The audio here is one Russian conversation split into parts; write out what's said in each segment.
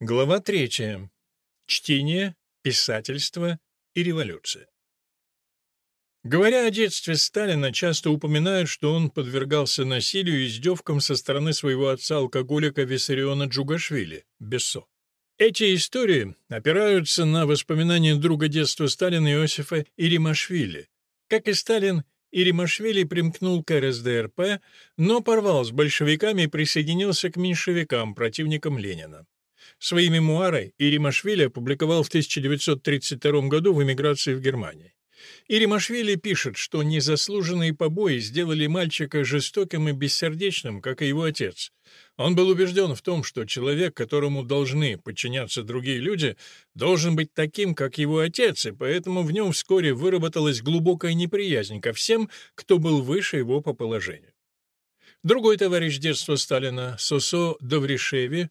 Глава третья. Чтение, писательство и революция. Говоря о детстве Сталина, часто упоминают, что он подвергался насилию и издевкам со стороны своего отца-алкоголика Виссариона Джугашвили, Бессо. Эти истории опираются на воспоминания друга детства Сталина Иосифа Иримашвили. Как и Сталин, Иримашвили примкнул к РСДРП, но порвал с большевиками и присоединился к меньшевикам, противникам Ленина. Свои мемуары Иримашвили опубликовал в 1932 году в эмиграции в Германии. Иримашвили пишет, что незаслуженные побои сделали мальчика жестоким и бессердечным, как и его отец. Он был убежден в том, что человек, которому должны подчиняться другие люди, должен быть таким, как его отец, и поэтому в нем вскоре выработалась глубокая неприязнь ко всем, кто был выше его по положению. Другой товарищ детства Сталина, Сосо Довришеви,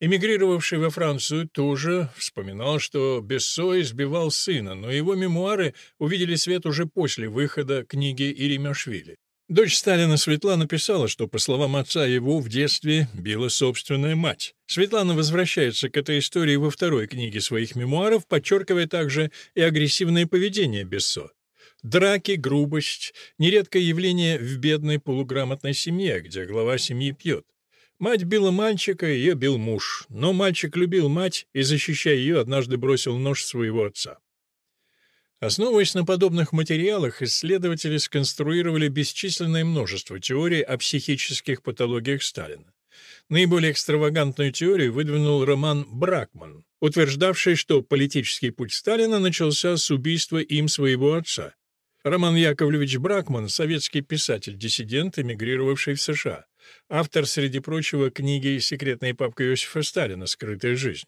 Эмигрировавший во Францию тоже вспоминал, что Бессо избивал сына, но его мемуары увидели свет уже после выхода книги Иримашвили. Дочь Сталина Светлана писала, что, по словам отца, его в детстве била собственная мать. Светлана возвращается к этой истории во второй книге своих мемуаров, подчеркивая также и агрессивное поведение Бессо. Драки, грубость — нередкое явление в бедной полуграмотной семье, где глава семьи пьет. Мать била мальчика, ее бил муж, но мальчик любил мать и, защищая ее, однажды бросил нож своего отца. Основываясь на подобных материалах, исследователи сконструировали бесчисленное множество теорий о психических патологиях Сталина. Наиболее экстравагантную теорию выдвинул Роман Бракман, утверждавший, что политический путь Сталина начался с убийства им своего отца. Роман Яковлевич Бракман — советский писатель-диссидент, эмигрировавший в США автор, среди прочего, книги «Секретная папка Иосифа Сталина. Скрытая жизнь».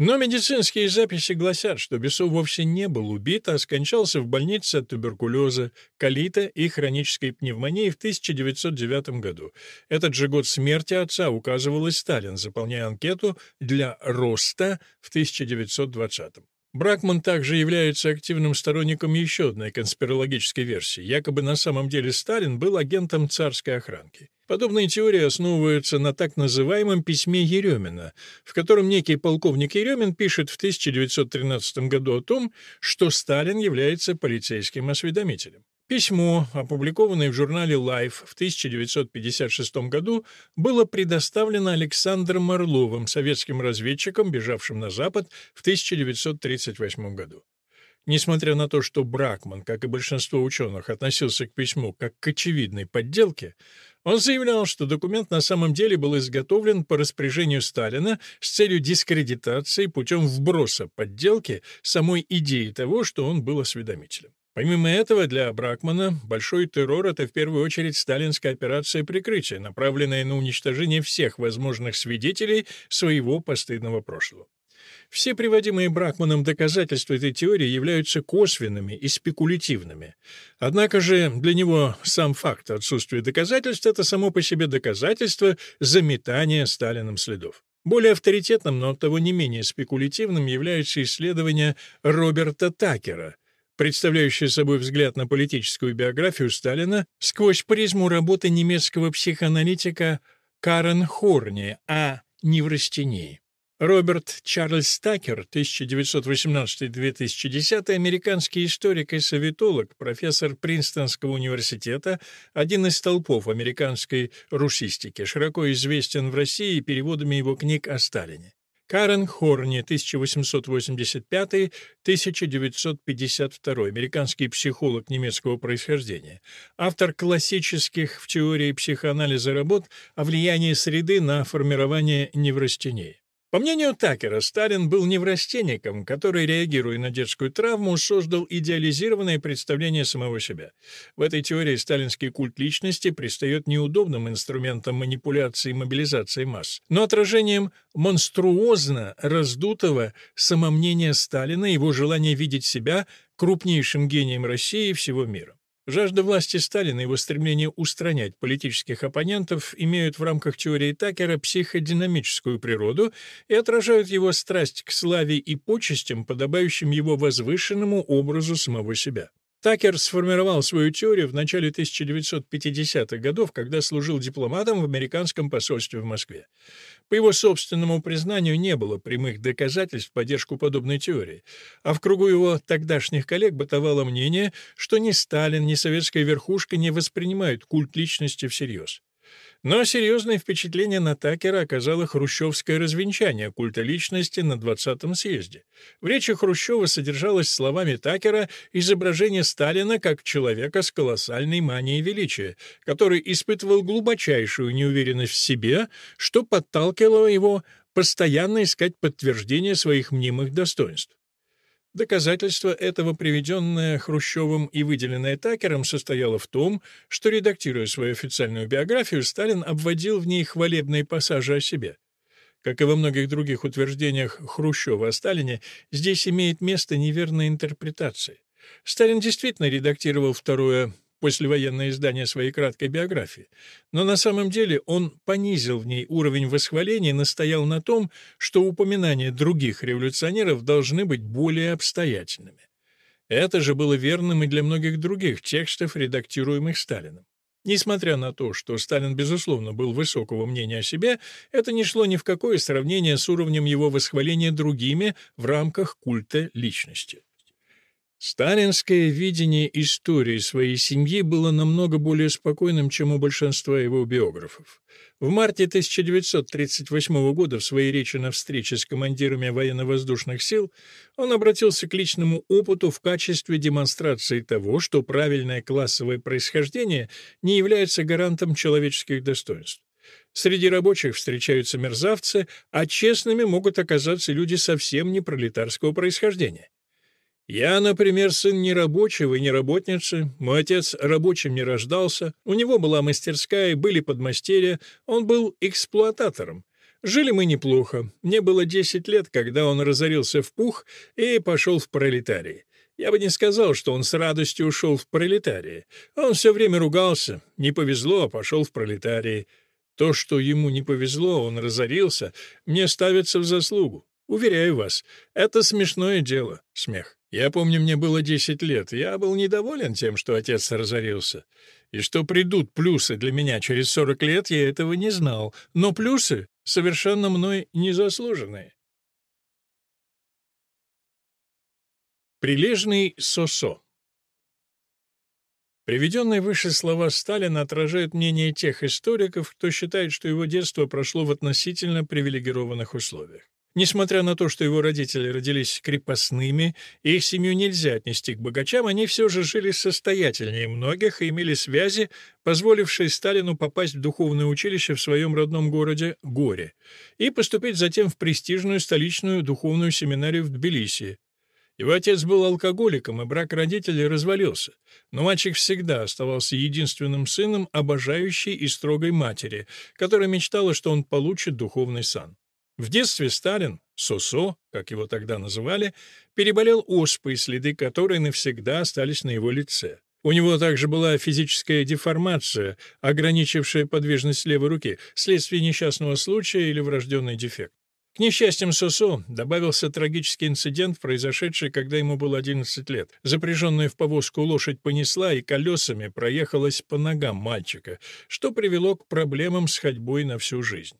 Но медицинские записи гласят, что Бесов вовсе не был убит, а скончался в больнице от туберкулеза, колита и хронической пневмонии в 1909 году. Этот же год смерти отца указывал и Сталин, заполняя анкету для РОСТа в 1920 -м. Бракман также является активным сторонником еще одной конспирологической версии. Якобы на самом деле Сталин был агентом царской охранки. Подобные теории основываются на так называемом письме Еремина, в котором некий полковник Еремин пишет в 1913 году о том, что Сталин является полицейским осведомителем. Письмо, опубликованное в журнале Life в 1956 году, было предоставлено Александром Орловым, советским разведчиком, бежавшим на Запад в 1938 году. Несмотря на то, что Бракман, как и большинство ученых, относился к письму как к очевидной подделке, он заявлял, что документ на самом деле был изготовлен по распоряжению Сталина с целью дискредитации путем вброса подделки самой идеи того, что он был осведомителем. Помимо этого, для Бракмана большой террор — это в первую очередь сталинская операция прикрытия, направленная на уничтожение всех возможных свидетелей своего постыдного прошлого. Все приводимые Бракманом доказательства этой теории являются косвенными и спекулятивными. Однако же для него сам факт отсутствия доказательств — это само по себе доказательство заметания Сталином следов. Более авторитетным, но оттого не менее спекулятивным является исследование Роберта Такера, представляющая собой взгляд на политическую биографию Сталина сквозь призму работы немецкого психоаналитика Карен Хорни о неврастении. Роберт Чарльз Такер, 1918-2010, американский историк и советолог, профессор Принстонского университета, один из столпов американской русистики, широко известен в России переводами его книг о Сталине. Карен Хорни, 1885-1952, американский психолог немецкого происхождения, автор классических в теории психоанализа работ о влиянии среды на формирование неврастении. По мнению Такера, Сталин был неврастенником, который, реагируя на детскую травму, создал идеализированное представление самого себя. В этой теории сталинский культ личности предстает неудобным инструментом манипуляции и мобилизации масс, но отражением монструозно раздутого самомнения Сталина и его желания видеть себя крупнейшим гением России и всего мира. Жажда власти Сталина и его стремление устранять политических оппонентов имеют в рамках теории Такера психодинамическую природу и отражают его страсть к славе и почестям, подобающим его возвышенному образу самого себя. Такер сформировал свою теорию в начале 1950-х годов, когда служил дипломатом в американском посольстве в Москве. По его собственному признанию, не было прямых доказательств в поддержку подобной теории, а в кругу его тогдашних коллег бытовало мнение, что ни Сталин, ни советская верхушка не воспринимают культ личности всерьез. Но серьезное впечатление на Такера оказало хрущевское развенчание культа личности на 20-м съезде. В речи Хрущева содержалось словами Такера изображение Сталина как человека с колоссальной манией величия, который испытывал глубочайшую неуверенность в себе, что подталкивало его постоянно искать подтверждение своих мнимых достоинств. Доказательство этого, приведенное Хрущевым и выделенное Такером, состояло в том, что, редактируя свою официальную биографию, Сталин обводил в ней хвалебные пассажи о себе. Как и во многих других утверждениях Хрущева о Сталине, здесь имеет место неверная интерпретация. Сталин действительно редактировал второе послевоенное издание своей краткой биографии. Но на самом деле он понизил в ней уровень восхваления и настоял на том, что упоминания других революционеров должны быть более обстоятельными. Это же было верным и для многих других текстов, редактируемых Сталином. Несмотря на то, что Сталин, безусловно, был высокого мнения о себе, это не шло ни в какое сравнение с уровнем его восхваления другими в рамках культа личности. Сталинское видение истории своей семьи было намного более спокойным, чем у большинства его биографов. В марте 1938 года в своей речи на встрече с командирами военно-воздушных сил он обратился к личному опыту в качестве демонстрации того, что правильное классовое происхождение не является гарантом человеческих достоинств. Среди рабочих встречаются мерзавцы, а честными могут оказаться люди совсем не пролетарского происхождения. Я, например, сын не рабочего и не работницы, мой отец рабочим не рождался, у него была мастерская, были подмастерья, он был эксплуататором. Жили мы неплохо. Мне было 10 лет, когда он разорился в пух и пошел в пролетарии. Я бы не сказал, что он с радостью ушел в пролетарии. Он все время ругался. Не повезло, а пошел в пролетарии. То, что ему не повезло, он разорился, мне ставится в заслугу. Уверяю вас, это смешное дело, смех. Я помню, мне было 10 лет, я был недоволен тем, что отец разорился. И что придут плюсы для меня через 40 лет, я этого не знал. Но плюсы совершенно мной незаслуженные. Прилежный Сосо Приведенные выше слова Сталина отражают мнение тех историков, кто считает, что его детство прошло в относительно привилегированных условиях. Несмотря на то, что его родители родились крепостными, их семью нельзя отнести к богачам, они все же жили состоятельнее многих и имели связи, позволившие Сталину попасть в духовное училище в своем родном городе Горе и поступить затем в престижную столичную духовную семинарию в Тбилиси. Его отец был алкоголиком, и брак родителей развалился, но мальчик всегда оставался единственным сыном обожающей и строгой матери, которая мечтала, что он получит духовный сан. В детстве Сталин, Сосо, как его тогда называли, переболел оспой, следы которой навсегда остались на его лице. У него также была физическая деформация, ограничившая подвижность левой руки, вследствие несчастного случая или врожденный дефект. К несчастьям Сосо добавился трагический инцидент, произошедший, когда ему было 11 лет. Запряженная в повозку лошадь понесла и колесами проехалась по ногам мальчика, что привело к проблемам с ходьбой на всю жизнь.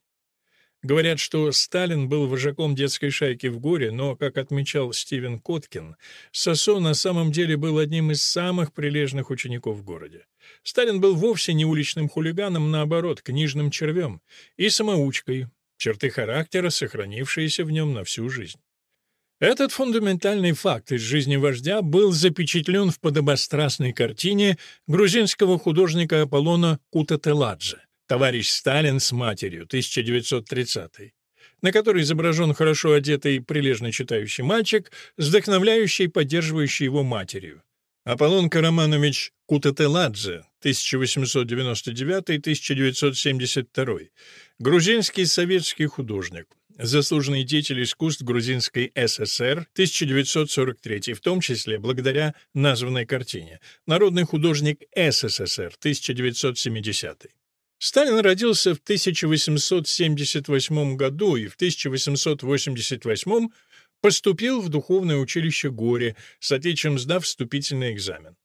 Говорят, что Сталин был вожаком детской шайки в горе, но, как отмечал Стивен Коткин, Сосо на самом деле был одним из самых прилежных учеников в городе. Сталин был вовсе не уличным хулиганом, наоборот, книжным червем и самоучкой, черты характера, сохранившиеся в нем на всю жизнь. Этот фундаментальный факт из жизни вождя был запечатлен в подобострастной картине грузинского художника Аполлона Кутателадзе «Товарищ Сталин с матерью», 1930 на которой изображен хорошо одетый, прилежно читающий мальчик, вдохновляющий и поддерживающий его матерью. Аполлон Караманович Кутателадзе, 1899-1972, грузинский советский художник, заслуженный деятель искусств Грузинской ССР 1943, в том числе благодаря названной картине, народный художник СССР 1970. Сталин родился в 1878 году и в 1888 поступил в духовное училище Горе, с отличием сдав вступительный экзамен.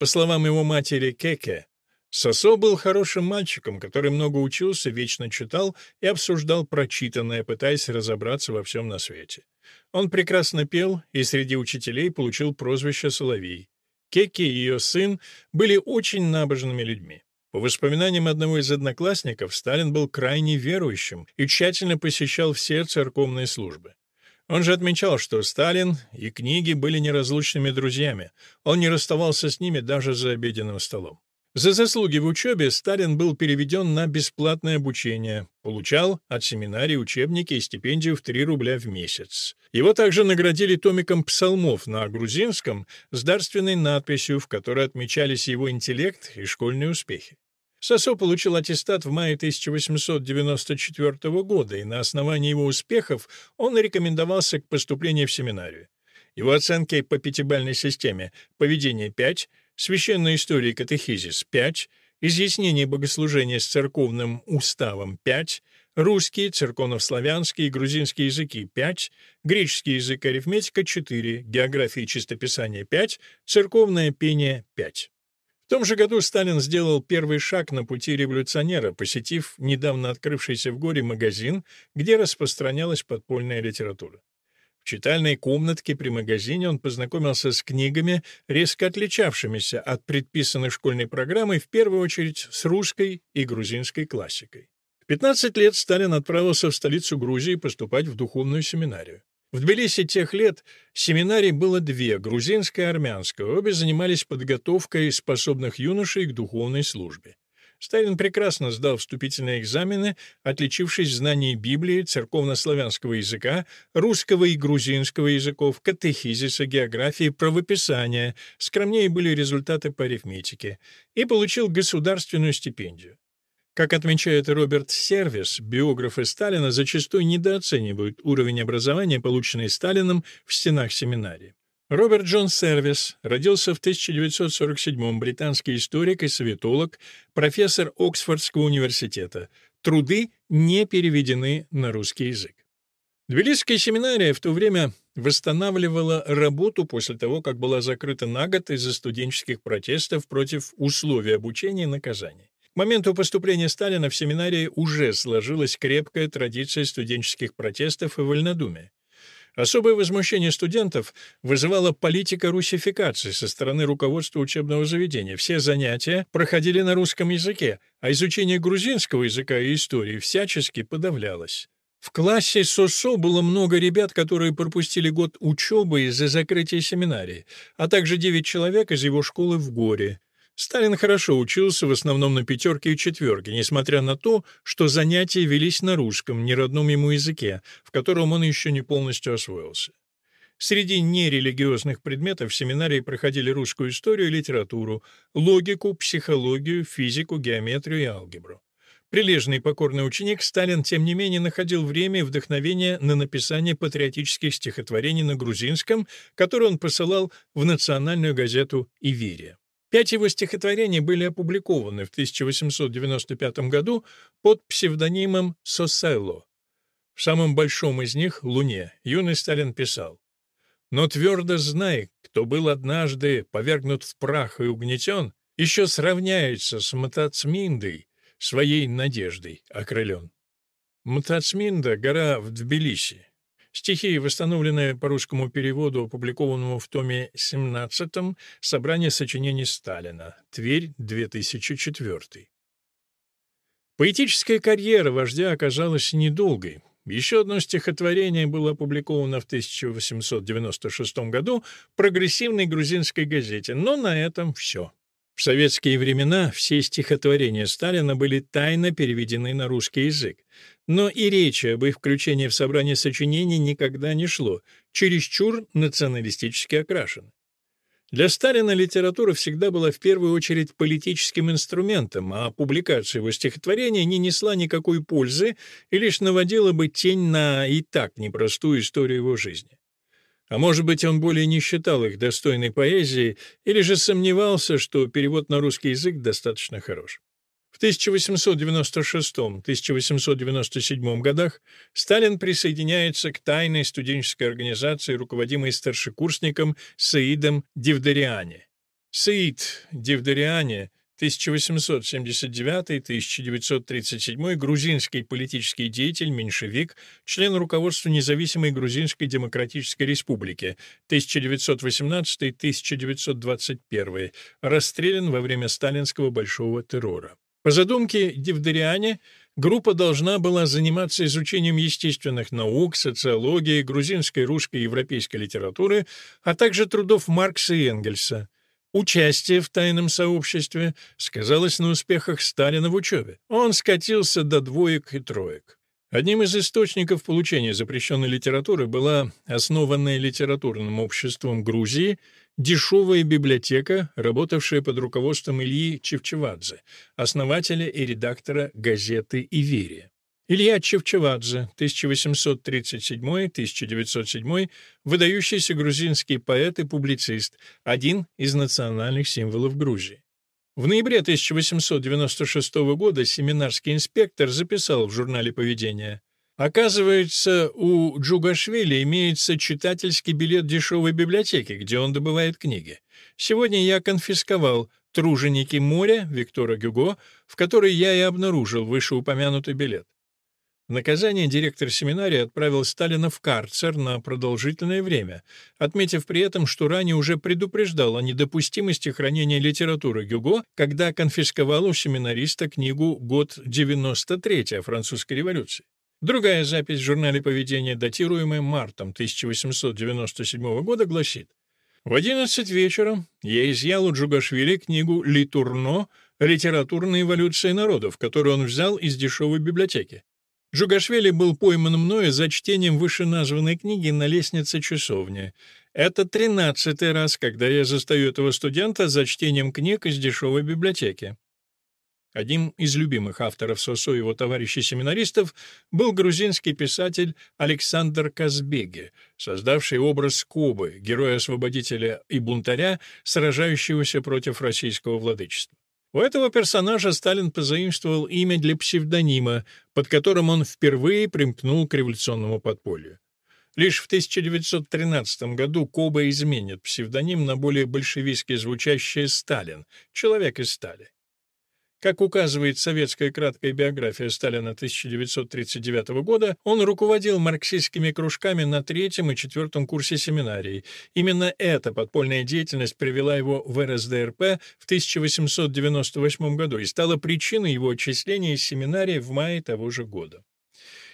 По словам его матери Кеке, Сосо был хорошим мальчиком, который много учился, вечно читал и обсуждал прочитанное, пытаясь разобраться во всем на свете. Он прекрасно пел и среди учителей получил прозвище «Соловей». Кеки и ее сын были очень набожными людьми. По воспоминаниям одного из одноклассников, Сталин был крайне верующим и тщательно посещал все церковные службы. Он же отмечал, что Сталин и книги были неразлучными друзьями. Он не расставался с ними даже за обеденным столом. За заслуги в учебе Сталин был переведен на бесплатное обучение, получал от семинарии учебники и стипендию в 3 рубля в месяц. Его также наградили томиком псалмов на грузинском с дарственной надписью, в которой отмечались его интеллект и школьные успехи. Сосо получил аттестат в мае 1894 года, и на основании его успехов он рекомендовался к поступлению в семинарию. Его оценки по пятибалльной системе «Поведение 5», «Священная история и катехизис» 5, «Изъяснение богослужения с церковным уставом» 5, русский, церковно-славянский и грузинский языки 5, греческий язык и арифметика 4, география и чистописание 5, церковное пение 5 том же году Сталин сделал первый шаг на пути революционера, посетив недавно открывшийся в горе магазин, где распространялась подпольная литература. В читальной комнатке при магазине он познакомился с книгами, резко отличавшимися от предписанной школьной программы, в первую очередь с русской и грузинской классикой. В 15 лет Сталин отправился в столицу Грузии поступать в духовную семинарию. В Тбилиси тех лет семинарий было две — грузинская и армянская. Обе занимались подготовкой способных юношей к духовной службе. Сталин прекрасно сдал вступительные экзамены, отличившись в Библии, церковно-славянского языка, русского и грузинского языков, катехизиса, географии, правописания, скромнее были результаты по арифметике, и получил государственную стипендию. Как отмечает Роберт Сервис, биографы Сталина зачастую недооценивают уровень образования, полученный Сталином в стенах семинарии. Роберт Джон Сервис родился в 1947-м, британский историк и советолог, профессор Оксфордского университета. Труды не переведены на русский язык. Тбилисская семинария в то время восстанавливала работу после того, как была закрыта на год из-за студенческих протестов против условий обучения и наказаний. К моменту поступления Сталина в семинарии уже сложилась крепкая традиция студенческих протестов и вольнодумия. Особое возмущение студентов вызывала политика русификации со стороны руководства учебного заведения. Все занятия проходили на русском языке, а изучение грузинского языка и истории всячески подавлялось. В классе СОСО было много ребят, которые пропустили год учебы из-за закрытия семинарии, а также девять человек из его школы в Горе. Сталин хорошо учился, в основном на пятерке и четверке, несмотря на то, что занятия велись на русском, неродном ему языке, в котором он еще не полностью освоился. Среди нерелигиозных предметов в семинарии проходили русскую историю и литературу, логику, психологию, физику, геометрию и алгебру. Прилежный и покорный ученик Сталин, тем не менее, находил время и вдохновение на написание патриотических стихотворений на грузинском, которые он посылал в национальную газету «Иверия». Пять его стихотворений были опубликованы в 1895 году под псевдонимом Соселло. В самом большом из них, «Луне», юный Сталин писал «Но твердо знай, кто был однажды повергнут в прах и угнетен, еще сравняется с Матацминдой, своей надеждой окрылен». Матацминда — гора в Тбилиси. Стихи, восстановленные по русскому переводу, опубликованному в томе 17 «Собрание сочинений Сталина», Тверь, 2004. Поэтическая карьера вождя оказалась недолгой. Еще одно стихотворение было опубликовано в 1896 году в прогрессивной грузинской газете, но на этом все. В советские времена все стихотворения Сталина были тайно переведены на русский язык. Но и речи об их включении в собрание сочинений никогда не шло, чересчур националистически окрашены. Для Сталина литература всегда была в первую очередь политическим инструментом, а публикация его стихотворения не несла никакой пользы и лишь наводила бы тень на и так непростую историю его жизни. А может быть, он более не считал их достойной поэзией или же сомневался, что перевод на русский язык достаточно хорош. В 1896-1897 годах Сталин присоединяется к тайной студенческой организации, руководимой старшекурсником Саидом Дивдариане. Саид Девдариане 1879-1937 грузинский политический деятель, меньшевик, член руководства независимой Грузинской Демократической Республики 1918-1921, расстрелян во время сталинского большого террора. По задумке Девдариане, группа должна была заниматься изучением естественных наук, социологии, грузинской, русской и европейской литературы, а также трудов Маркса и Энгельса. Участие в тайном сообществе сказалось на успехах Сталина в учебе. Он скатился до двоек и троек. Одним из источников получения запрещенной литературы была основанная литературным обществом Грузии дешевая библиотека, работавшая под руководством Ильи Чевчевадзе, основателя и редактора газеты «Иверия». Илья Чевчевадзе, 1837-1907, выдающийся грузинский поэт и публицист, один из национальных символов Грузии. В ноябре 1896 года семинарский инспектор записал в журнале поведения Оказывается, у Джугашвили имеется читательский билет дешевой библиотеки, где он добывает книги. Сегодня я конфисковал «Труженики моря» Виктора Гюго, в которой я и обнаружил вышеупомянутый билет. Наказание директор семинарии отправил Сталина в карцер на продолжительное время, отметив при этом, что ранее уже предупреждал о недопустимости хранения литературы Гюго, когда конфисковал у семинариста книгу «Год 93» о французской революции. Другая запись в журнале поведения, датируемая мартом 1897 года, гласит «В 11 вечера я изъял у Джугашвили книгу «Литурно. Литературная эволюция народов», которую он взял из дешевой библиотеки. Джугашвили был пойман мною за чтением вышеназванной книги на лестнице часовни. Это тринадцатый раз, когда я застаю этого студента за чтением книг из дешевой библиотеки. Одним из любимых авторов Сосо и его товарищей-семинаристов был грузинский писатель Александр Казбеги, создавший образ Кобы, героя-освободителя и бунтаря, сражающегося против российского владычества. У этого персонажа Сталин позаимствовал имя для псевдонима, под которым он впервые примкнул к революционному подполью. Лишь в 1913 году Коба изменит псевдоним на более большевистски звучащее «Сталин» — «Человек из стали». Как указывает советская краткая биография Сталина 1939 года, он руководил марксистскими кружками на третьем и четвертом курсе семинарии. Именно эта подпольная деятельность привела его в РСДРП в 1898 году и стала причиной его отчисления из семинарии в мае того же года.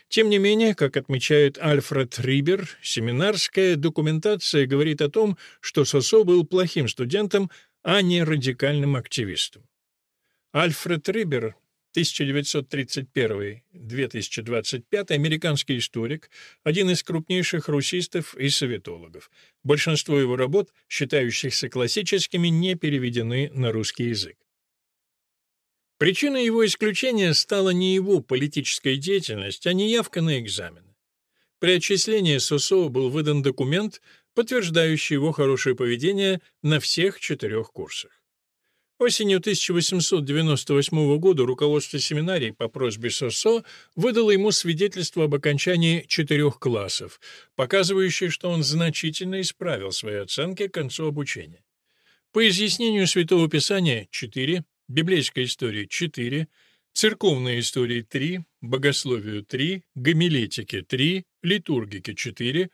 Тем не менее, как отмечает Альфред Рибер, семинарская документация говорит о том, что Сосо был плохим студентом, а не радикальным активистом. Альфред Рибер, 1931-2025, американский историк, один из крупнейших русистов и советологов. Большинство его работ, считающихся классическими, не переведены на русский язык. Причиной его исключения стала не его политическая деятельность, а неявка на экзамены. При отчислении Сосо был выдан документ, подтверждающий его хорошее поведение на всех четырех курсах. Осенью 1898 года руководство семинарии по просьбе СОСО выдало ему свидетельство об окончании четырех классов, показывающее, что он значительно исправил свои оценки к концу обучения. По изъяснению Святого Писания — 4, библейской истории — 4, церковной истории — 3, богословию — 3, гомилетике — 3, литургике — 4,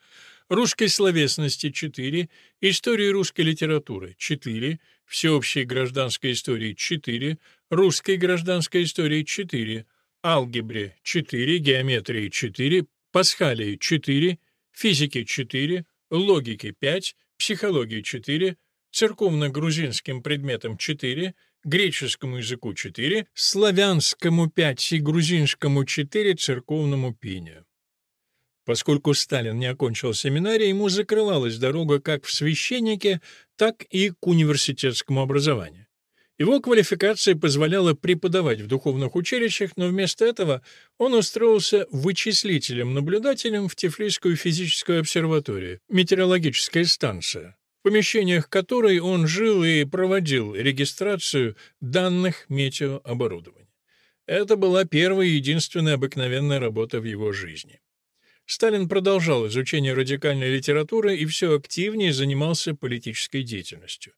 русской словесности — 4, истории русской литературы — 4, всеобщей гражданской истории — 4, русской гражданской истории — 4, алгебре — 4, геометрии — 4, пасхалии — 4, физике — 4, логике — 5, психологии — 4, церковно-грузинским предметам — 4, греческому языку — 4, славянскому — 5 и грузинскому — 4, церковному пению. Поскольку Сталин не окончил семинарий, ему закрывалась дорога как в священнике, так и к университетскому образованию. Его квалификация позволяла преподавать в духовных училищах, но вместо этого он устроился вычислителем-наблюдателем в Тифлисскую физическую обсерваторию, метеорологическая станция, в помещениях которой он жил и проводил регистрацию данных метеооборудования. Это была первая и единственная обыкновенная работа в его жизни. Сталин продолжал изучение радикальной литературы и все активнее занимался политической деятельностью.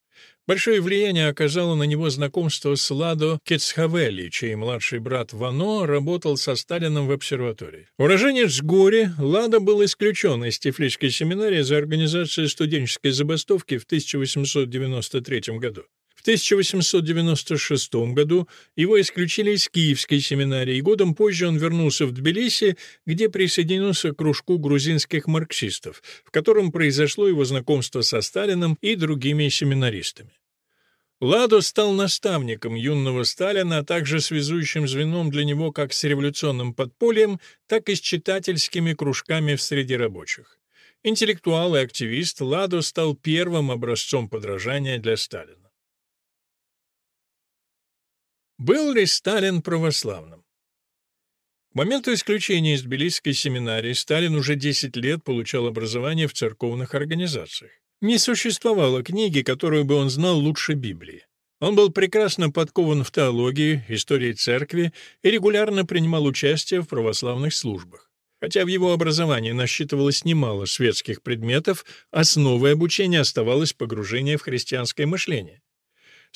Большое влияние оказало на него знакомство с Ладо Кецхавелли, чей младший брат Вано работал со Сталином в обсерватории. Уроженец Гори, Ладо был исключен из Тифлисской семинарии за организацию студенческой забастовки в 1893 году. В 1896 году его исключили из Киевской семинарии, и годом позже он вернулся в Тбилиси, где присоединился к кружку грузинских марксистов, в котором произошло его знакомство со Сталином и другими семинаристами. Ладо стал наставником юного Сталина, а также связующим звеном для него как с революционным подпольем, так и с читательскими кружками в среде рабочих. Интеллектуал и активист, Ладо стал первым образцом подражания для Сталина. Был ли Сталин православным? К моменту исключения из Тбилисской семинарии Сталин уже 10 лет получал образование в церковных организациях. Не существовало книги, которую бы он знал лучше Библии. Он был прекрасно подкован в теологии, истории церкви и регулярно принимал участие в православных службах. Хотя в его образовании насчитывалось немало светских предметов, основой обучения оставалось погружение в христианское мышление.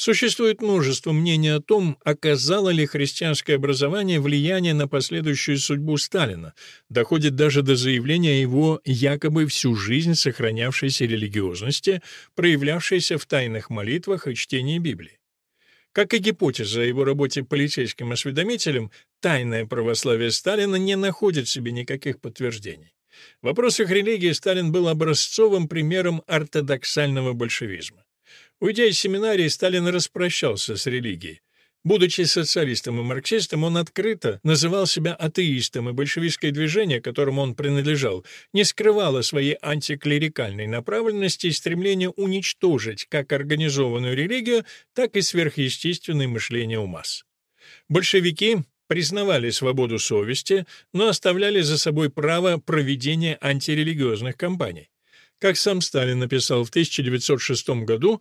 Существует множество мнений о том, оказало ли христианское образование влияние на последующую судьбу Сталина. Доходит даже до заявления его якобы всю жизнь сохранявшейся религиозности, проявлявшейся в тайных молитвах и чтении Библии. Как и гипотеза о его работе полицейским осведомителем, тайное православие Сталина не находит в себе никаких подтверждений. В вопросах религии Сталин был образцовым примером ортодоксального большевизма. Уйдя из семинарии, Сталин распрощался с религией. Будучи социалистом и марксистом, он открыто называл себя атеистом, и большевистское движение, которому он принадлежал, не скрывало своей антиклерикальной направленности и стремления уничтожить как организованную религию, так и сверхъестественное мышление у масс. Большевики признавали свободу совести, но оставляли за собой право проведения антирелигиозных кампаний. Как сам Сталин написал в 1906 году,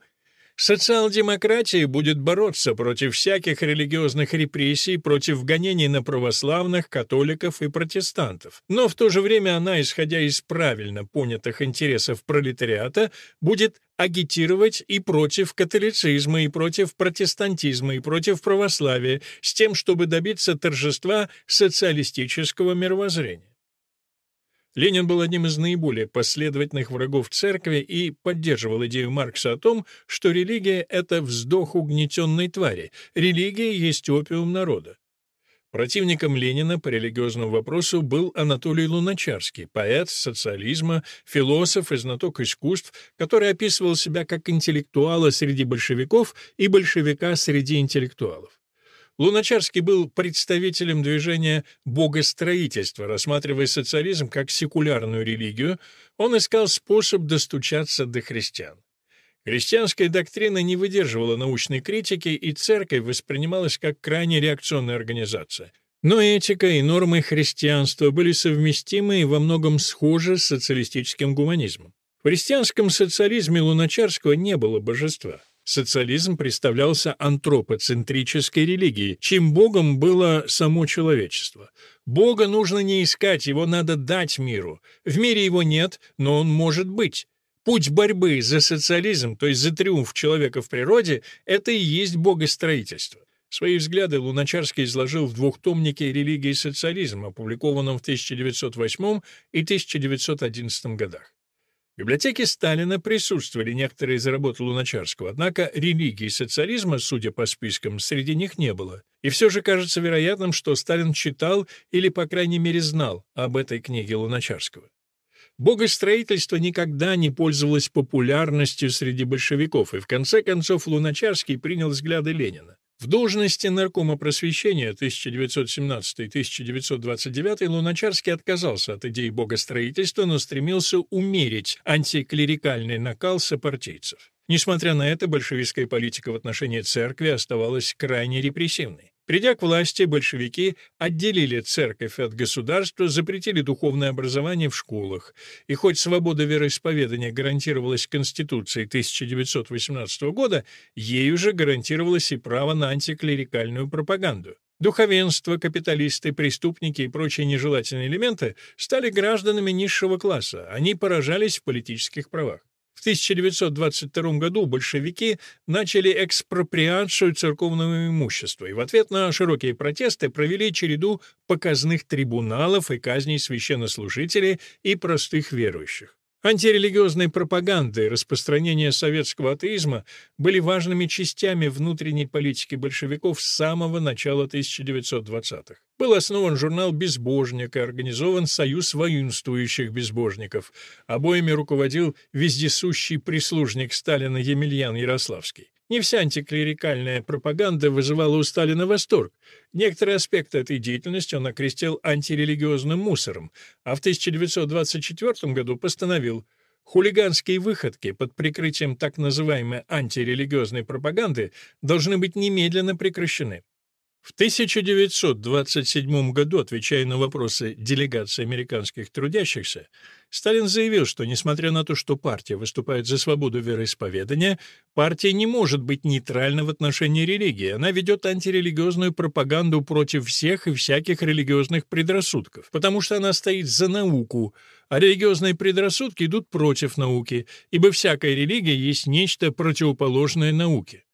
Социал-демократия будет бороться против всяких религиозных репрессий, против гонений на православных, католиков и протестантов. Но в то же время она, исходя из правильно понятых интересов пролетариата, будет агитировать и против католицизма, и против протестантизма, и против православия, с тем, чтобы добиться торжества социалистического мировоззрения. Ленин был одним из наиболее последовательных врагов церкви и поддерживал идею Маркса о том, что религия — это вздох угнетенной твари, религия есть опиум народа. Противником Ленина по религиозному вопросу был Анатолий Луначарский, поэт социализма, философ и знаток искусств, который описывал себя как интеллектуала среди большевиков и большевика среди интеллектуалов. Луначарский был представителем движения богостроительства, рассматривая социализм как секулярную религию, он искал способ достучаться до христиан. Христианская доктрина не выдерживала научной критики, и церковь воспринималась как крайне реакционная организация. Но этика и нормы христианства были совместимы и во многом схожи с социалистическим гуманизмом. В христианском социализме Луначарского не было божества. Социализм представлялся антропоцентрической религией, чьим богом было само человечество. Бога нужно не искать, его надо дать миру. В мире его нет, но он может быть. Путь борьбы за социализм, то есть за триумф человека в природе, это и есть богостроительство. Свои взгляды Луначарский изложил в двухтомнике «Религия и социализм», опубликованном в 1908 и 1911 годах. В библиотеке Сталина присутствовали некоторые из работ Луначарского, однако религии социализма, судя по спискам, среди них не было. И все же кажется вероятным, что Сталин читал или, по крайней мере, знал об этой книге Луначарского. Богостроительство никогда не пользовалось популярностью среди большевиков, и в конце концов Луначарский принял взгляды Ленина. В должности наркома просвещения 1917-1929 Луначарский отказался от идей богостроительства, но стремился умерить антиклерикальный накал сопартийцев. Несмотря на это, большевистская политика в отношении церкви оставалась крайне репрессивной. Придя к власти, большевики отделили церковь от государства, запретили духовное образование в школах. И хоть свобода вероисповедания гарантировалась Конституцией 1918 года, ею же гарантировалось и право на антиклерикальную пропаганду. Духовенство, капиталисты, преступники и прочие нежелательные элементы стали гражданами низшего класса, они поражались в политических правах. В 1922 году большевики начали экспроприацию церковного имущества и в ответ на широкие протесты провели череду показных трибуналов и казней священнослужителей и простых верующих. Антирелигиозной пропаганды и распространение советского атеизма были важными частями внутренней политики большевиков с самого начала 1920-х. Был основан журнал «Безбожник» и организован Союз воинствующих безбожников. Обоими руководил вездесущий прислужник Сталина Емельян Ярославский. Не вся антиклерикальная пропаганда вызывала у Сталина восторг. Некоторые аспекты этой деятельности он окрестил антирелигиозным мусором, а в 1924 году постановил Хулиганские выходки под прикрытием так называемой антирелигиозной пропаганды должны быть немедленно прекращены. В 1927 году, отвечая на вопросы делегации американских трудящихся, Сталин заявил, что, несмотря на то, что партия выступает за свободу вероисповедания, партия не может быть нейтральна в отношении религии. Она ведет антирелигиозную пропаганду против всех и всяких религиозных предрассудков, потому что она стоит за науку, а религиозные предрассудки идут против науки, ибо всякая религия есть нечто противоположное науке.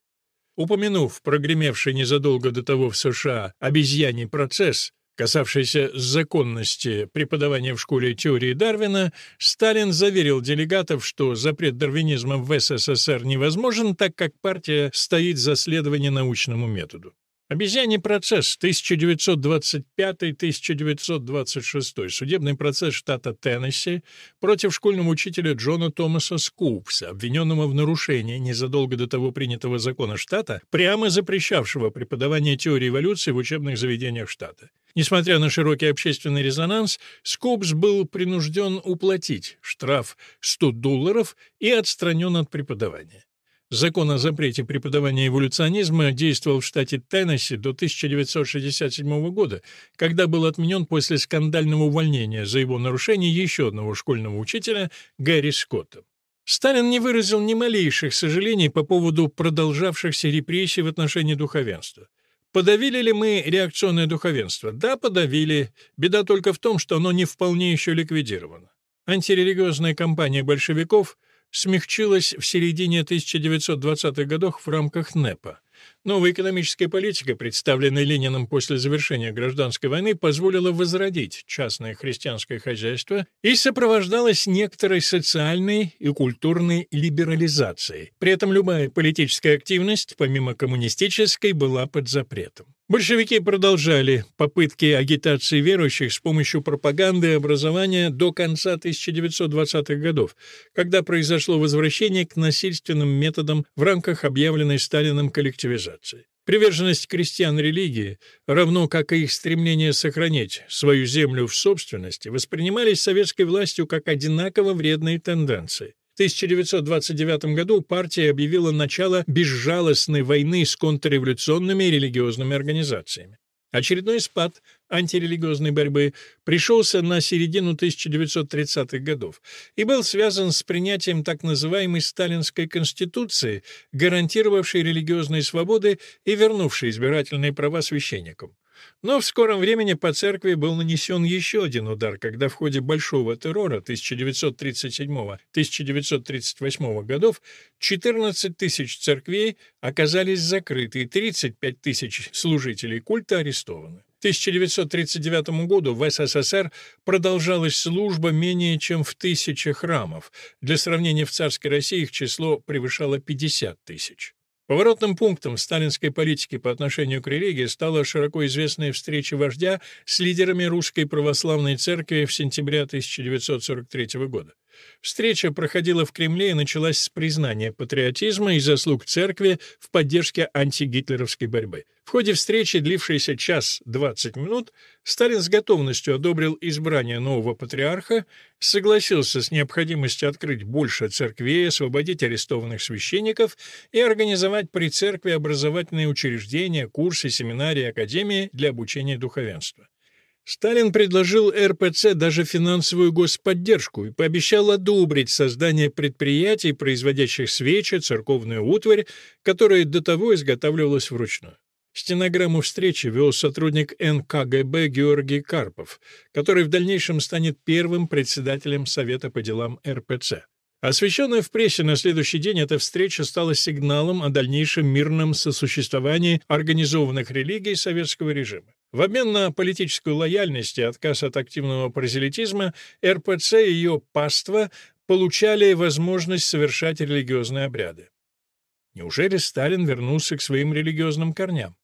Упомянув прогремевший незадолго до того в США обезьяний процесс, касавшийся законности преподавания в школе теории Дарвина, Сталин заверил делегатов, что запрет дарвинизма в СССР невозможен, так как партия стоит за следование научному методу. Обезьяний процесс 1925-1926. Судебный процесс штата Теннесси против школьного учителя Джона Томаса Скупса, обвиненного в нарушении незадолго до того принятого закона штата, прямо запрещавшего преподавание теории эволюции в учебных заведениях штата. Несмотря на широкий общественный резонанс, Скупс был принужден уплатить штраф 100 долларов и отстранен от преподавания. Закон о запрете преподавания эволюционизма действовал в штате Теннесси до 1967 года, когда был отменен после скандального увольнения за его нарушение еще одного школьного учителя Гэри Скотта. Сталин не выразил ни малейших сожалений по поводу продолжавшихся репрессий в отношении духовенства. Подавили ли мы реакционное духовенство? Да, подавили. Беда только в том, что оно не вполне еще ликвидировано. Антирелигиозная кампания большевиков смягчилась в середине 1920-х годов в рамках НЭПа. Новая экономическая политика, представленная Лениным после завершения гражданской войны, позволила возродить частное христианское хозяйство и сопровождалась некоторой социальной и культурной либерализацией. При этом любая политическая активность, помимо коммунистической, была под запретом. Большевики продолжали попытки агитации верующих с помощью пропаганды и образования до конца 1920-х годов, когда произошло возвращение к насильственным методам в рамках объявленной Сталиным коллективизации. Приверженность крестьян религии, равно как и их стремление сохранить свою землю в собственности, воспринимались советской властью как одинаково вредные тенденции. В 1929 году партия объявила начало безжалостной войны с контрреволюционными религиозными организациями. Очередной спад антирелигиозной борьбы пришелся на середину 1930-х годов и был связан с принятием так называемой Сталинской Конституции, гарантировавшей религиозные свободы и вернувшей избирательные права священникам. Но в скором времени по церкви был нанесен еще один удар, когда в ходе Большого террора 1937-1938 годов 14 тысяч церквей оказались закрыты и 35 тысяч служителей культа арестованы. К 1939 году в СССР продолжалась служба менее чем в тысяче храмов. Для сравнения, в царской России их число превышало 50 тысяч. Поворотным пунктом сталинской политике по отношению к религии стала широко известная встреча вождя с лидерами Русской Православной Церкви в сентябре 1943 года. Встреча проходила в Кремле и началась с признания патриотизма и заслуг церкви в поддержке антигитлеровской борьбы. В ходе встречи, длившейся час 20 минут, Сталин с готовностью одобрил избрание нового патриарха, согласился с необходимостью открыть больше церквей, освободить арестованных священников и организовать при церкви образовательные учреждения, курсы, семинарии, академии для обучения духовенства. Сталин предложил РПЦ даже финансовую господдержку и пообещал одобрить создание предприятий, производящих свечи, церковную утварь, которая до того изготавливалась вручную. Стенограмму встречи вел сотрудник НКГБ Георгий Карпов, который в дальнейшем станет первым председателем Совета по делам РПЦ. Освещенная в прессе на следующий день эта встреча стала сигналом о дальнейшем мирном сосуществовании организованных религий советского режима. В обмен на политическую лояльность и отказ от активного прозелитизма РПЦ и ее паства получали возможность совершать религиозные обряды. Неужели Сталин вернулся к своим религиозным корням?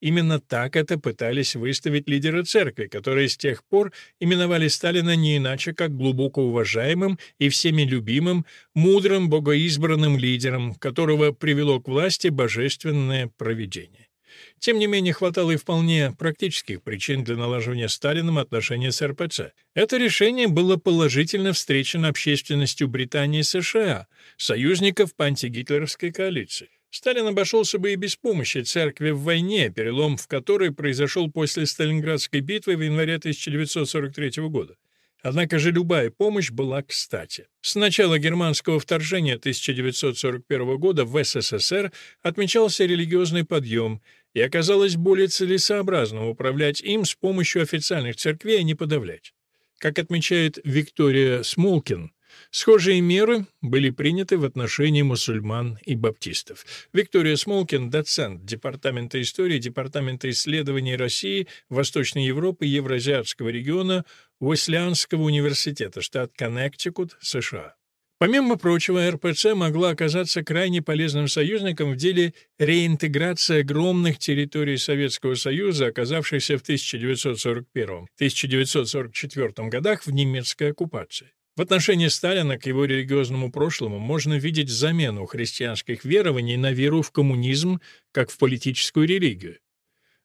Именно так это пытались выставить лидеры церкви, которые с тех пор именовали Сталина не иначе, как глубоко уважаемым и всеми любимым, мудрым, богоизбранным лидером, которого привело к власти божественное провидение. Тем не менее, хватало и вполне практических причин для налаживания Сталином отношений с РПЦ. Это решение было положительно встречено общественностью Британии и США, союзников по антигитлеровской коалиции. Сталин обошелся бы и без помощи церкви в войне, перелом в которой произошел после Сталинградской битвы в январе 1943 года. Однако же любая помощь была кстати. С начала германского вторжения 1941 года в СССР отмечался религиозный подъем, и оказалось более целесообразно управлять им с помощью официальных церквей, а не подавлять. Как отмечает Виктория Смолкин, Схожие меры были приняты в отношении мусульман и баптистов. Виктория Смолкин, доцент Департамента истории Департамента исследований России, Восточной Европы и Евразиатского региона Уэслианского университета, штат Коннектикут, США. Помимо прочего, РПЦ могла оказаться крайне полезным союзником в деле реинтеграции огромных территорий Советского Союза, оказавшихся в 1941-1944 годах в немецкой оккупации. В отношении Сталина к его религиозному прошлому можно видеть замену христианских верований на веру в коммунизм как в политическую религию.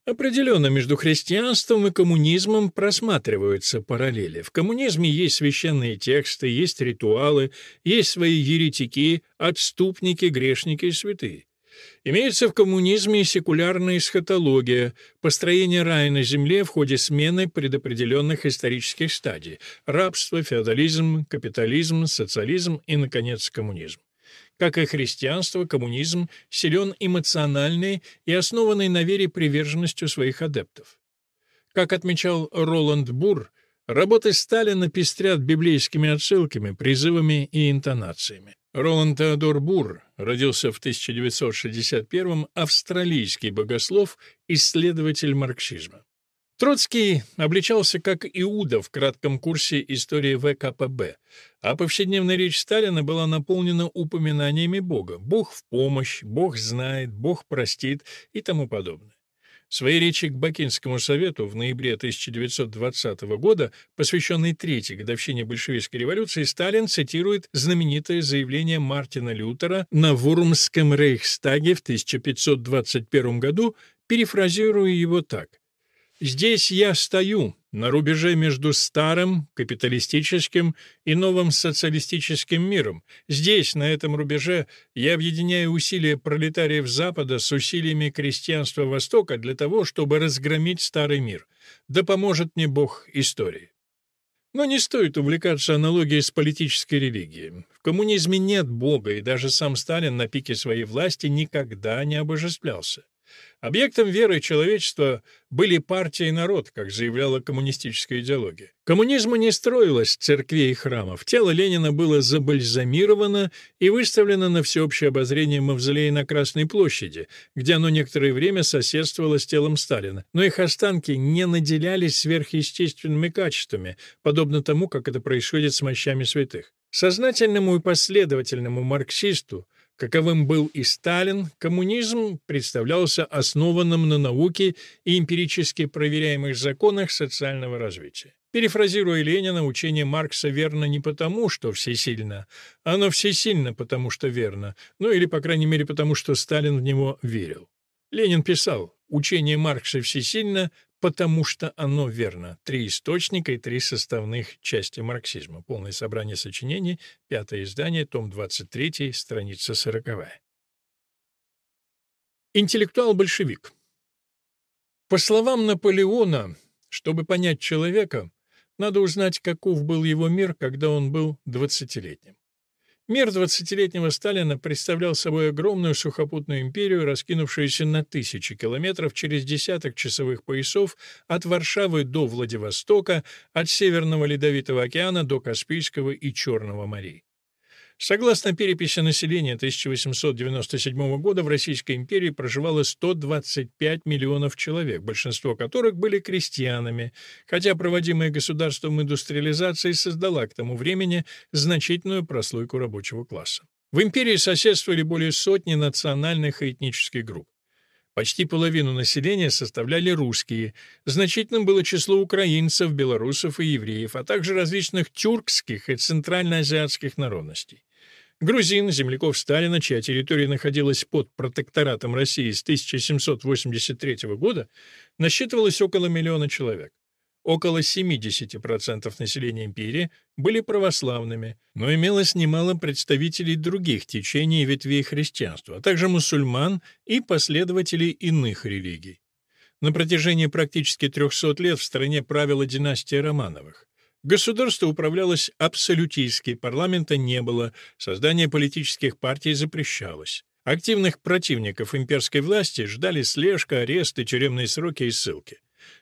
Определенно, между христианством и коммунизмом просматриваются параллели. В коммунизме есть священные тексты, есть ритуалы, есть свои еретики, отступники, грешники и святые. Имеется в коммунизме секулярная эсхатология, построение рая на земле в ходе смены предопределенных исторических стадий – рабство, феодализм, капитализм, социализм и, наконец, коммунизм. Как и христианство, коммунизм силен эмоциональной и основанной на вере приверженностью своих адептов. Как отмечал Роланд Бур, работы Сталина пестрят библейскими отсылками, призывами и интонациями. Роланд Теодор Бур родился в 1961-м, австралийский богослов, исследователь марксизма. Троцкий обличался как Иуда в кратком курсе истории ВКПБ, а повседневная речь Сталина была наполнена упоминаниями Бога. Бог в помощь, Бог знает, Бог простит и тому подобное. В своей речи к Бакинскому совету в ноябре 1920 года, посвященной третьей годовщине большевистской революции, Сталин цитирует знаменитое заявление Мартина Лютера на Вурмском рейхстаге в 1521 году, перефразируя его так. «Здесь я стою, на рубеже между старым, капиталистическим и новым социалистическим миром. Здесь, на этом рубеже, я объединяю усилия пролетариев Запада с усилиями крестьянства Востока для того, чтобы разгромить старый мир. Да поможет мне Бог истории. Но не стоит увлекаться аналогией с политической религией. В коммунизме нет Бога, и даже сам Сталин на пике своей власти никогда не обожествлялся. Объектом веры человечества были партия и народ, как заявляла коммунистическая идеология. Коммунизму не строилось церквей и храмов. Тело Ленина было забальзамировано и выставлено на всеобщее обозрение мавзолея на Красной площади, где оно некоторое время соседствовало с телом Сталина. Но их останки не наделялись сверхъестественными качествами, подобно тому, как это происходит с мощами святых. Сознательному и последовательному марксисту Каковым был и Сталин, коммунизм представлялся основанным на науке и эмпирически проверяемых законах социального развития. Перефразируя Ленина, учение Маркса верно не потому, что всесильно, оно всесильно потому, что верно, ну или, по крайней мере, потому, что Сталин в него верил. Ленин писал, учение Маркса всесильно, потому что оно верно. Три источника и три составных части марксизма. Полное собрание сочинений, пятое издание, том 23, страница 40. Интеллектуал-большевик. По словам Наполеона, чтобы понять человека, надо узнать, каков был его мир, когда он был двадцатилетним. Мир двадцатилетнего Сталина представлял собой огромную сухопутную империю, раскинувшуюся на тысячи километров через десяток часовых поясов от Варшавы до Владивостока, от Северного Ледовитого океана до Каспийского и Черного морей. Согласно переписи населения 1897 года в Российской империи проживало 125 миллионов человек, большинство которых были крестьянами, хотя проводимая государством индустриализация создала к тому времени значительную прослойку рабочего класса. В империи соседствовали более сотни национальных и этнических групп. Почти половину населения составляли русские. Значительным было число украинцев, белорусов и евреев, а также различных тюркских и центральноазиатских народностей. Грузин, земляков Сталина, чья территория находилась под протекторатом России с 1783 года, насчитывалось около миллиона человек. Около 70% населения империи были православными, но имелось немало представителей других течений и ветвей христианства, а также мусульман и последователей иных религий. На протяжении практически 300 лет в стране правила династия Романовых. Государство управлялось абсолютистски, парламента не было, создание политических партий запрещалось. Активных противников имперской власти ждали слежка, аресты, тюремные сроки и ссылки.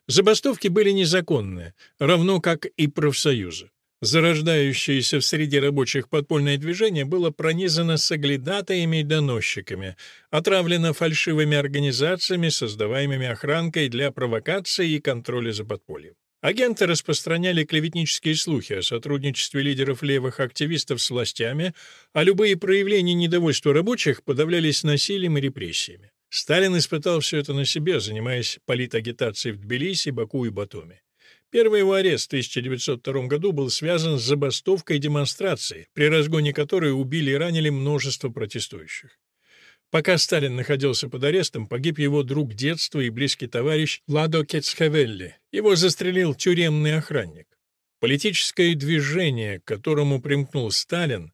Забастовки были незаконные, равно как и профсоюзы. Зарождающееся в среде рабочих подпольное движение было пронизано соглядатаями и доносчиками, отравлено фальшивыми организациями, создаваемыми охранкой для провокации и контроля за подпольем. Агенты распространяли клеветнические слухи о сотрудничестве лидеров левых активистов с властями, а любые проявления недовольства рабочих подавлялись насилием и репрессиями. Сталин испытал все это на себе, занимаясь политагитацией в Тбилиси, Баку и Батуми. Первый его арест в 1902 году был связан с забастовкой и демонстрацией, при разгоне которой убили и ранили множество протестующих. Пока Сталин находился под арестом, погиб его друг детства и близкий товарищ Ладо Кецхевелли. Его застрелил тюремный охранник. Политическое движение, к которому примкнул Сталин,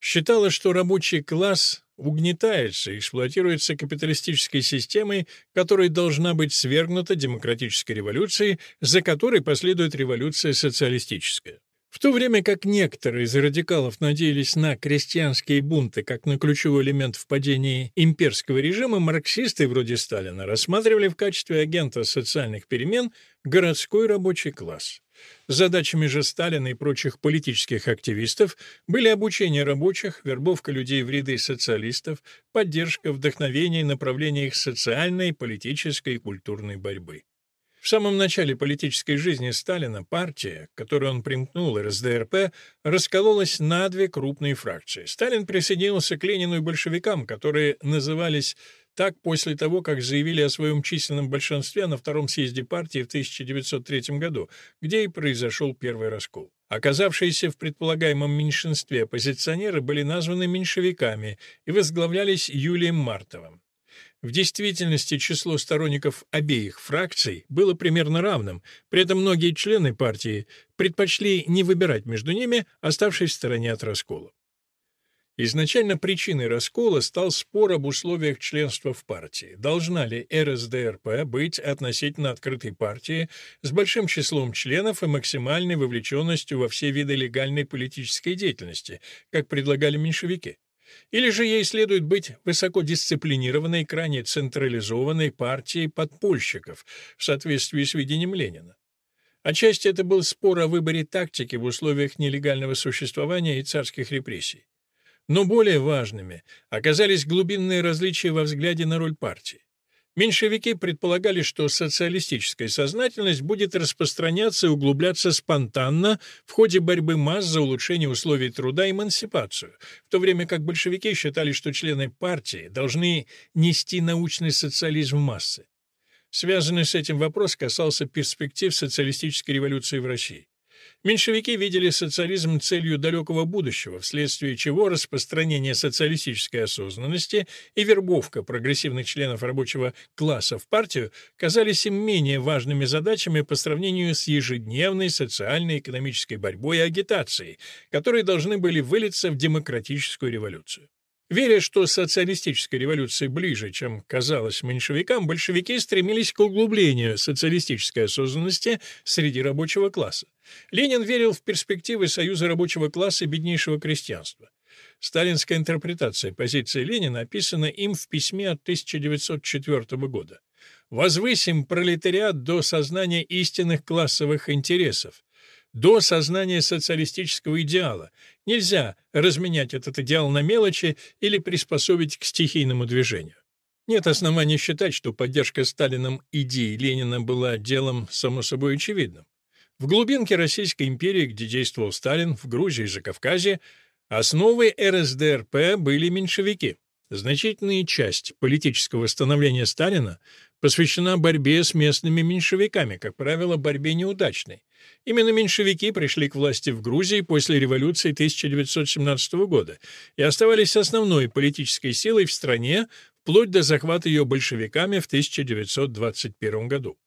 считало, что рабочий класс угнетается и эксплуатируется капиталистической системой, которая должна быть свергнута демократической революцией, за которой последует революция социалистическая. В то время как некоторые из радикалов надеялись на крестьянские бунты как на ключевой элемент в падении имперского режима, марксисты вроде Сталина рассматривали в качестве агента социальных перемен городской рабочий класс. Задачами же Сталина и прочих политических активистов были обучение рабочих, вербовка людей в ряды социалистов, поддержка, вдохновение и направление их социальной, политической и культурной борьбы. В самом начале политической жизни Сталина партия, к которой он примкнул, РСДРП, раскололась на две крупные фракции. Сталин присоединился к Ленину и большевикам, которые назывались так после того, как заявили о своем численном большинстве на Втором съезде партии в 1903 году, где и произошел первый раскол. Оказавшиеся в предполагаемом меньшинстве оппозиционеры были названы меньшевиками и возглавлялись Юлием Мартовым. В действительности число сторонников обеих фракций было примерно равным, при этом многие члены партии предпочли не выбирать между ними, оставшись в стороне от раскола. Изначально причиной раскола стал спор об условиях членства в партии. Должна ли РСДРП быть относительно открытой партией с большим числом членов и максимальной вовлеченностью во все виды легальной политической деятельности, как предлагали меньшевики? Или же ей следует быть высокодисциплинированной, крайне централизованной партией подпольщиков в соответствии с видением Ленина? Отчасти это был спор о выборе тактики в условиях нелегального существования и царских репрессий. Но более важными оказались глубинные различия во взгляде на роль партии. Меньшевики предполагали, что социалистическая сознательность будет распространяться и углубляться спонтанно в ходе борьбы масс за улучшение условий труда и эмансипацию, в то время как большевики считали, что члены партии должны нести научный социализм в массы. Связанный с этим вопрос касался перспектив социалистической революции в России. Меньшевики видели социализм целью далекого будущего, вследствие чего распространение социалистической осознанности и вербовка прогрессивных членов рабочего класса в партию казались им менее важными задачами по сравнению с ежедневной социальной и экономической борьбой и агитацией, которые должны были вылиться в демократическую революцию. Веря, что социалистическая революция ближе, чем казалось меньшевикам, большевики стремились к углублению социалистической осознанности среди рабочего класса. Ленин верил в перспективы союза рабочего класса и беднейшего крестьянства. Сталинская интерпретация позиции Ленина описана им в письме от 1904 года. «Возвысим пролетариат до сознания истинных классовых интересов, до сознания социалистического идеала. Нельзя разменять этот идеал на мелочи или приспособить к стихийному движению. Нет оснований считать, что поддержка Сталином идей Ленина была делом само собой очевидным. В глубинке Российской империи, где действовал Сталин, в Грузии и Закавказье, основой РСДРП были меньшевики. Значительная часть политического становления Сталина посвящена борьбе с местными меньшевиками, как правило, борьбе неудачной. Именно меньшевики пришли к власти в Грузии после революции 1917 года и оставались основной политической силой в стране вплоть до захвата ее большевиками в 1921 году.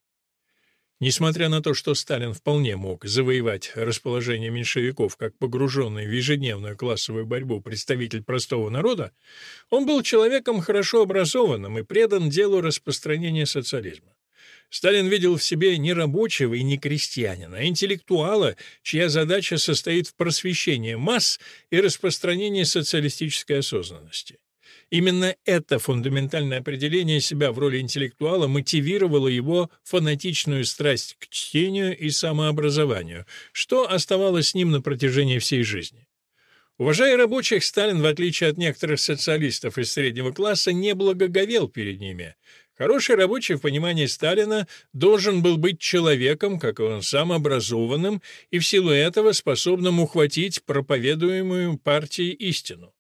Несмотря на то, что Сталин вполне мог завоевать расположение меньшевиков как погруженный в ежедневную классовую борьбу представитель простого народа, он был человеком хорошо образованным и предан делу распространения социализма. Сталин видел в себе не рабочего и не крестьянина, а интеллектуала, чья задача состоит в просвещении масс и распространении социалистической осознанности. Именно это фундаментальное определение себя в роли интеллектуала мотивировало его фанатичную страсть к чтению и самообразованию, что оставалось с ним на протяжении всей жизни. Уважая рабочих, Сталин, в отличие от некоторых социалистов из среднего класса, не благоговел перед ними. Хороший рабочий в понимании Сталина должен был быть человеком, как и он сам, образованным и в силу этого способным ухватить проповедуемую партией истину.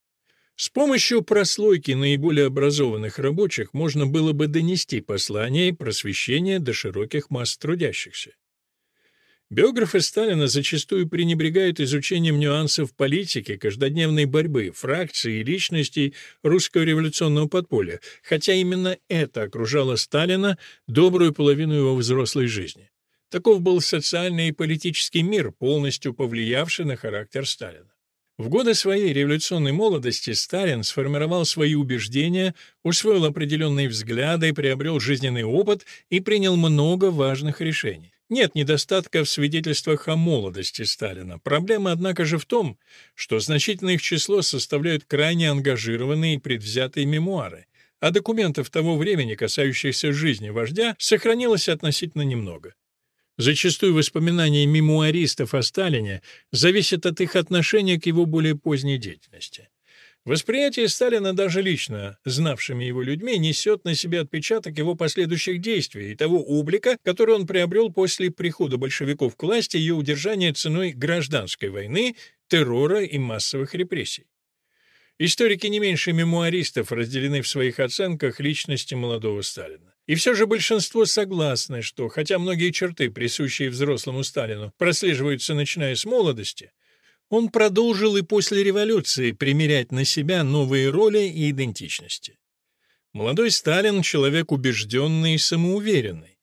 С помощью прослойки наиболее образованных рабочих можно было бы донести послание и просвещение до широких масс трудящихся. Биографы Сталина зачастую пренебрегают изучением нюансов политики, каждодневной борьбы, фракций и личностей русского революционного подполья, хотя именно это окружало Сталина добрую половину его взрослой жизни. Таков был социальный и политический мир, полностью повлиявший на характер Сталина. В годы своей революционной молодости Сталин сформировал свои убеждения, усвоил определенные взгляды, приобрел жизненный опыт и принял много важных решений. Нет недостатка в свидетельствах о молодости Сталина. Проблема, однако же, в том, что значительное их число составляют крайне ангажированные и предвзятые мемуары, а документов того времени, касающихся жизни вождя, сохранилось относительно немного. Зачастую воспоминания мемуаристов о Сталине зависят от их отношения к его более поздней деятельности. Восприятие Сталина даже лично, знавшими его людьми, несет на себе отпечаток его последующих действий и того облика, который он приобрел после прихода большевиков к власти и ее удержания ценой гражданской войны, террора и массовых репрессий. Историки не меньше мемуаристов разделены в своих оценках личности молодого Сталина. И все же большинство согласны, что, хотя многие черты, присущие взрослому Сталину, прослеживаются начиная с молодости, он продолжил и после революции примерять на себя новые роли и идентичности. Молодой Сталин — человек убежденный и самоуверенный.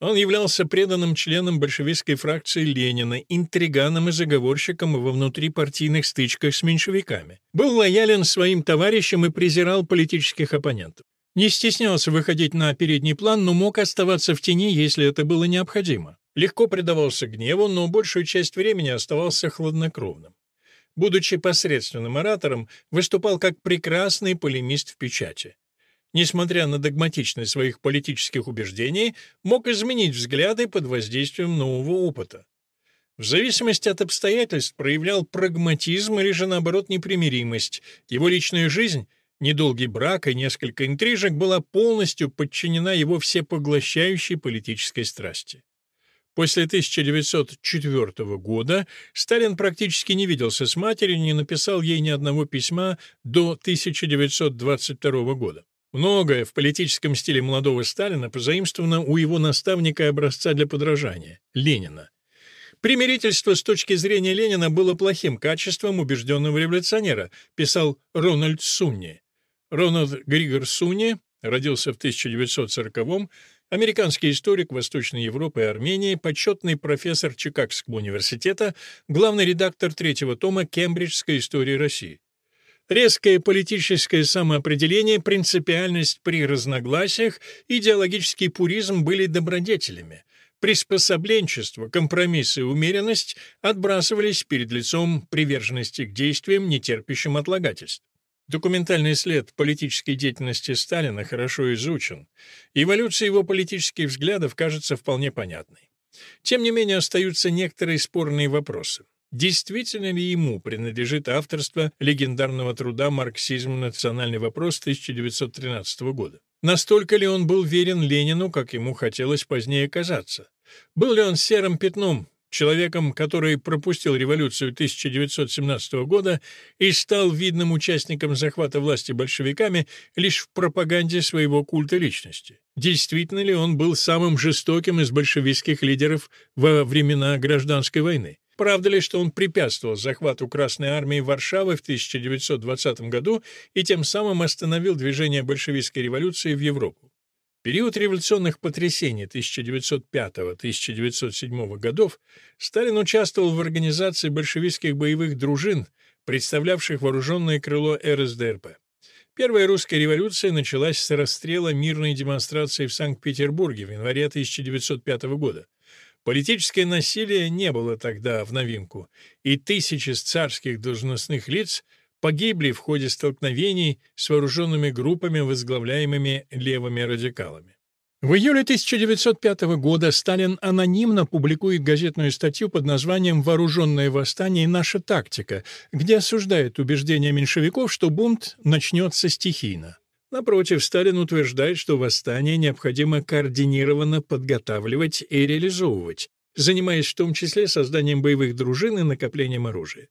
Он являлся преданным членом большевистской фракции Ленина, интриганом и заговорщиком во внутрипартийных стычках с меньшевиками. Был лоялен своим товарищам и презирал политических оппонентов. Не стеснялся выходить на передний план, но мог оставаться в тени, если это было необходимо. Легко предавался гневу, но большую часть времени оставался хладнокровным. Будучи посредственным оратором, выступал как прекрасный полемист в печати. Несмотря на догматичность своих политических убеждений, мог изменить взгляды под воздействием нового опыта. В зависимости от обстоятельств проявлял прагматизм или же, наоборот, непримиримость. Его личная жизнь — Недолгий брак и несколько интрижек была полностью подчинена его всепоглощающей политической страсти. После 1904 года Сталин практически не виделся с матерью, не написал ей ни одного письма до 1922 года. Многое в политическом стиле молодого Сталина позаимствовано у его наставника и образца для подражания — Ленина. Примирительство с точки зрения Ленина было плохим качеством убежденного революционера, писал Рональд Сунни. Рональд Григор Суни родился в 1940-м, американский историк Восточной Европы и Армении, почетный профессор Чикагского университета, главный редактор третьего тома Кембриджской истории России. Резкое политическое самоопределение, принципиальность при разногласиях, идеологический пуризм были добродетелями. Приспособленчество, компромиссы и умеренность отбрасывались перед лицом приверженности к действиям, нетерпящим отлагательств. Документальный след политической деятельности Сталина хорошо изучен. Эволюция его политических взглядов кажется вполне понятной. Тем не менее, остаются некоторые спорные вопросы. Действительно ли ему принадлежит авторство легендарного труда «Марксизм. Национальный вопрос» 1913 года? Настолько ли он был верен Ленину, как ему хотелось позднее казаться? Был ли он серым пятном, человеком, который пропустил революцию 1917 года и стал видным участником захвата власти большевиками лишь в пропаганде своего культа личности? Действительно ли он был самым жестоким из большевистских лидеров во времена гражданской войны? Правда ли, что он препятствовал захвату Красной армии Варшавы в 1920 году и тем самым остановил движение большевистской революции в Европу? Период революционных потрясений 1905-1907 годов Сталин участвовал в организации большевистских боевых дружин, представлявших вооруженное крыло РСДРП. Первая русская революция началась с расстрела мирной демонстрации в Санкт-Петербурге в январе 1905 года. Политическое насилие не было тогда в новинку, и тысячи царских должностных лиц погибли в ходе столкновений с вооруженными группами, возглавляемыми левыми радикалами. В июле 1905 года Сталин анонимно публикует газетную статью под названием «Вооруженное восстание наша тактика», где осуждает убеждения меньшевиков, что бунт начнется стихийно. Напротив, Сталин утверждает, что восстание необходимо координированно подготавливать и реализовывать, занимаясь в том числе созданием боевых дружин и накоплением оружия.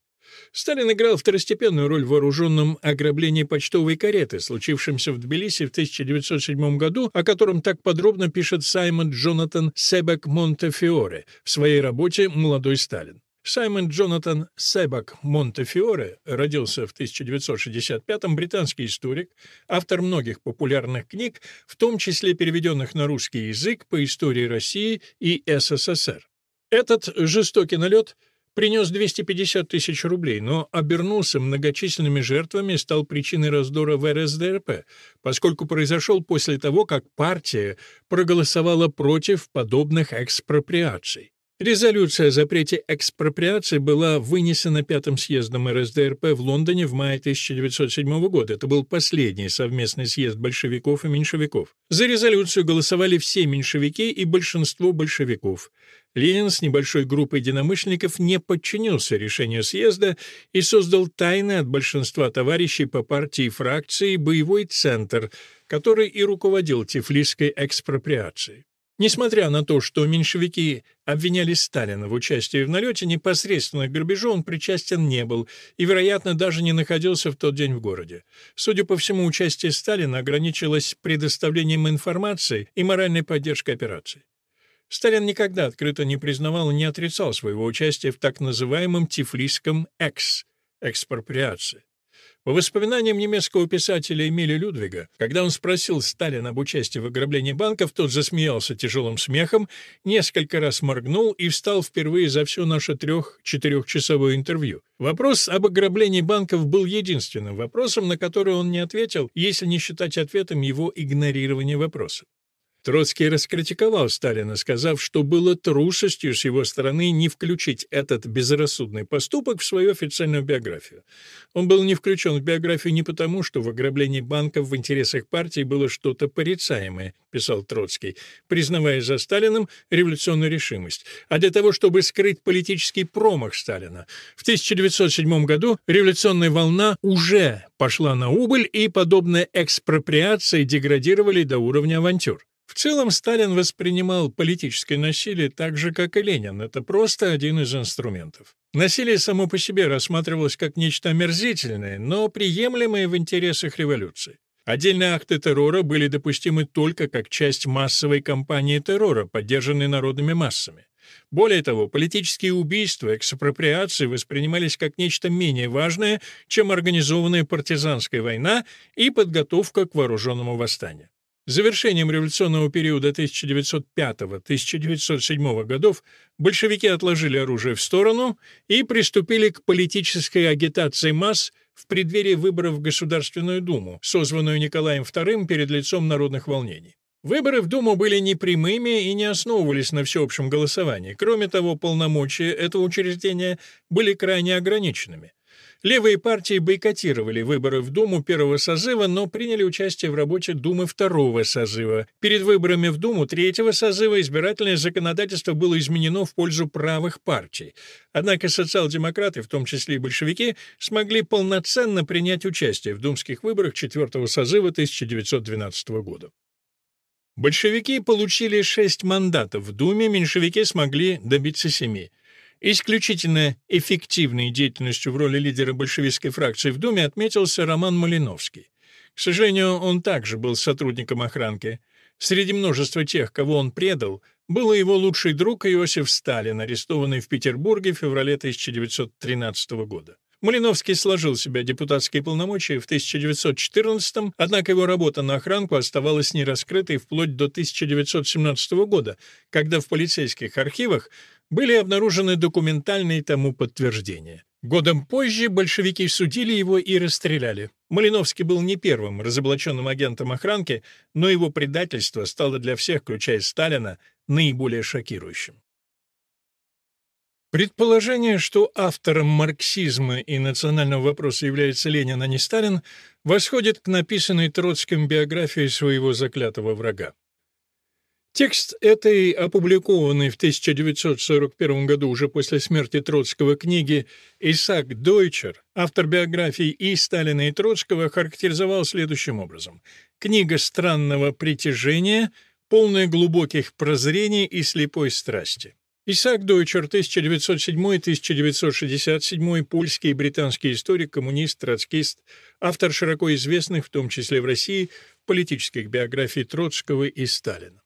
Сталин играл второстепенную роль в вооруженном ограблении почтовой кареты, случившемся в Тбилиси в 1907 году, о котором так подробно пишет Саймон Джонатан Себек Монтефиоре в своей работе «Молодой Сталин». Саймон Джонатан Себак Монтефиоре родился в 1965-м, британский историк, автор многих популярных книг, в том числе переведенных на русский язык по истории России и СССР. Этот жестокий налет — принес 250 тысяч рублей, но обернулся многочисленными жертвами и стал причиной раздора в РСДРП, поскольку произошел после того, как партия проголосовала против подобных экспроприаций. Резолюция о запрете экспроприации была вынесена Пятым съездом РСДРП в Лондоне в мае 1907 года. Это был последний совместный съезд большевиков и меньшевиков. За резолюцию голосовали все меньшевики и большинство большевиков. Ленин с небольшой группой единомышленников не подчинился решению съезда и создал тайный от большинства товарищей по партии и фракции боевой центр, который и руководил тифлисской экспроприацией. Несмотря на то, что меньшевики обвиняли Сталина в участии в налете, непосредственно к грабежу он причастен не был и, вероятно, даже не находился в тот день в городе. Судя по всему, участие Сталина ограничилось предоставлением информации и моральной поддержкой операции. Сталин никогда открыто не признавал и не отрицал своего участия в так называемом «тифлисском экс» — экспроприации. По воспоминаниям немецкого писателя Эмиля Людвига, когда он спросил Сталина об участии в ограблении банков, тот засмеялся тяжелым смехом, несколько раз моргнул и встал впервые за все наше трех-четырехчасовое интервью. Вопрос об ограблении банков был единственным вопросом, на который он не ответил, если не считать ответом его игнорирования вопроса. Троцкий раскритиковал Сталина, сказав, что было трусостью с его стороны не включить этот безрассудный поступок в свою официальную биографию. Он был не включен в биографию не потому, что в ограблении банков в интересах партии было что-то порицаемое, писал Троцкий, признавая за Сталиным революционную решимость, а для того, чтобы скрыть политический промах Сталина. В 1907 году революционная волна уже пошла на убыль, и подобные экспроприации деградировали до уровня авантюр. В целом Сталин воспринимал политическое насилие так же, как и Ленин. Это просто один из инструментов. Насилие само по себе рассматривалось как нечто омерзительное, но приемлемое в интересах революции. Отдельные акты террора были допустимы только как часть массовой кампании террора, поддержанной народными массами. Более того, политические убийства, экспроприации воспринимались как нечто менее важное, чем организованная партизанская война и подготовка к вооруженному восстанию. Завершением революционного периода 1905-1907 годов большевики отложили оружие в сторону и приступили к политической агитации масс в преддверии выборов в Государственную Думу, созванную Николаем II перед лицом народных волнений. Выборы в Думу были непрямыми и не основывались на всеобщем голосовании. Кроме того, полномочия этого учреждения были крайне ограниченными. Левые партии бойкотировали выборы в Думу первого созыва, но приняли участие в работе Думы второго созыва. Перед выборами в Думу третьего созыва избирательное законодательство было изменено в пользу правых партий. Однако социал-демократы, в том числе и большевики, смогли полноценно принять участие в думских выборах четвертого созыва 1912 года. Большевики получили шесть мандатов в Думе, меньшевики смогли добиться семи. Исключительно эффективной деятельностью в роли лидера большевистской фракции в Думе отметился Роман Малиновский. К сожалению, он также был сотрудником охранки. Среди множества тех, кого он предал, был и его лучший друг Иосиф Сталин, арестованный в Петербурге в феврале 1913 года. Малиновский сложил себе депутатские полномочия в 1914 однако его работа на охранку оставалась нераскрытой вплоть до 1917 года, когда в полицейских архивах были обнаружены документальные тому подтверждения. Годом позже большевики судили его и расстреляли. Малиновский был не первым разоблаченным агентом охранки, но его предательство стало для всех, включая Сталина, наиболее шокирующим. Предположение, что автором марксизма и национального вопроса является Ленин, а не Сталин, восходит к написанной Троцким биографии своего заклятого врага. Текст этой, опубликованной в 1941 году уже после смерти Троцкого книги Исаак Дойчер, автор биографий и Сталина, и Троцкого, характеризовал следующим образом. Книга странного притяжения, полная глубоких прозрений и слепой страсти. Исаак Дойчер, 1907-1967, польский и британский историк, коммунист, троцкист, автор широко известных, в том числе в России, политических биографий Троцкого и Сталина.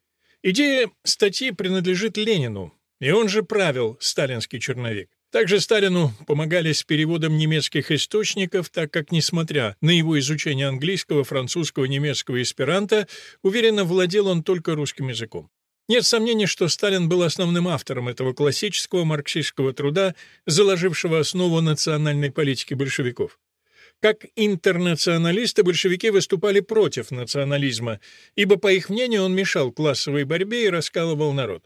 Идея статьи принадлежит Ленину, и он же правил сталинский черновик. Также Сталину помогали с переводом немецких источников, так как, несмотря на его изучение английского, французского, немецкого и эсперанто, уверенно владел он только русским языком. Нет сомнений, что Сталин был основным автором этого классического марксистского труда, заложившего основу национальной политики большевиков. Как интернационалисты большевики выступали против национализма, ибо, по их мнению, он мешал классовой борьбе и раскалывал народ.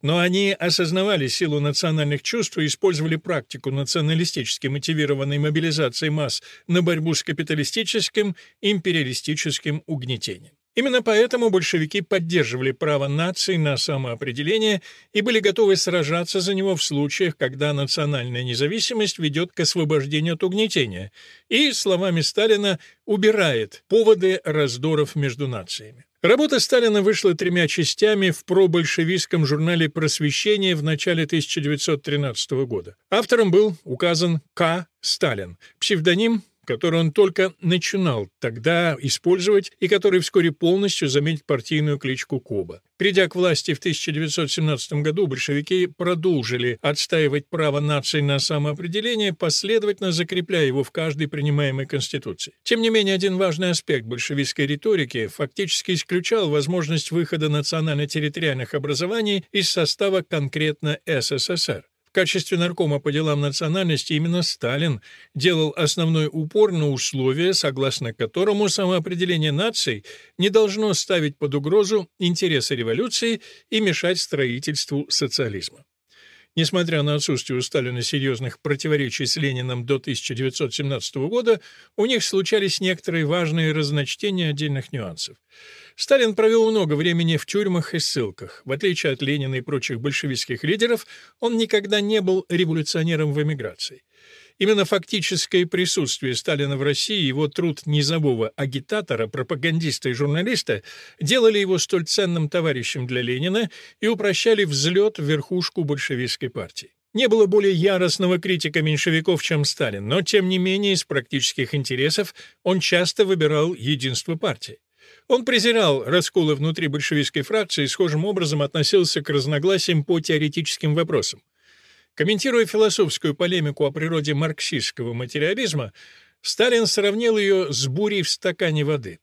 Но они осознавали силу национальных чувств и использовали практику националистически мотивированной мобилизации масс на борьбу с капиталистическим, империалистическим угнетением. Именно поэтому большевики поддерживали право наций на самоопределение и были готовы сражаться за него в случаях, когда национальная независимость ведет к освобождению от угнетения и, словами Сталина, убирает поводы раздоров между нациями. Работа Сталина вышла тремя частями в пробольшевистском журнале «Просвещение» в начале 1913 года. Автором был указан К. Сталин, псевдоним который он только начинал тогда использовать и который вскоре полностью заменит партийную кличку Коба. Придя к власти в 1917 году, большевики продолжили отстаивать право нации на самоопределение, последовательно закрепляя его в каждой принимаемой конституции. Тем не менее, один важный аспект большевистской риторики фактически исключал возможность выхода национально-территориальных образований из состава конкретно СССР качестве наркома по делам национальности именно Сталин делал основной упор на условия, согласно которому самоопределение наций не должно ставить под угрозу интересы революции и мешать строительству социализма. Несмотря на отсутствие у Сталина серьезных противоречий с Лениным до 1917 года, у них случались некоторые важные разночтения отдельных нюансов. Сталин провел много времени в тюрьмах и ссылках. В отличие от Ленина и прочих большевистских лидеров, он никогда не был революционером в эмиграции. Именно фактическое присутствие Сталина в России, его труд низового агитатора, пропагандиста и журналиста делали его столь ценным товарищем для Ленина и упрощали взлет в верхушку большевистской партии. Не было более яростного критика меньшевиков, чем Сталин, но, тем не менее, из практических интересов он часто выбирал единство партии. Он презирал расколы внутри большевистской фракции и схожим образом относился к разногласиям по теоретическим вопросам. Комментируя философскую полемику о природе марксистского материализма, Сталин сравнил ее с бурей в стакане воды.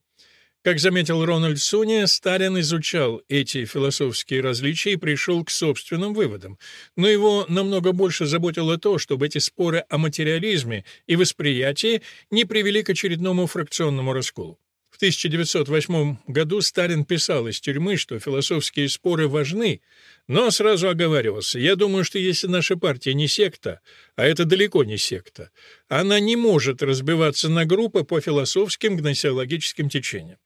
Как заметил Рональд Суни, Сталин изучал эти философские различия и пришел к собственным выводам, но его намного больше заботило то, чтобы эти споры о материализме и восприятии не привели к очередному фракционному расколу. 1908 году Сталин писал из тюрьмы, что философские споры важны, но сразу оговаривался. Я думаю, что если наша партия не секта, а это далеко не секта, она не может разбиваться на группы по философским гносеологическим течениям.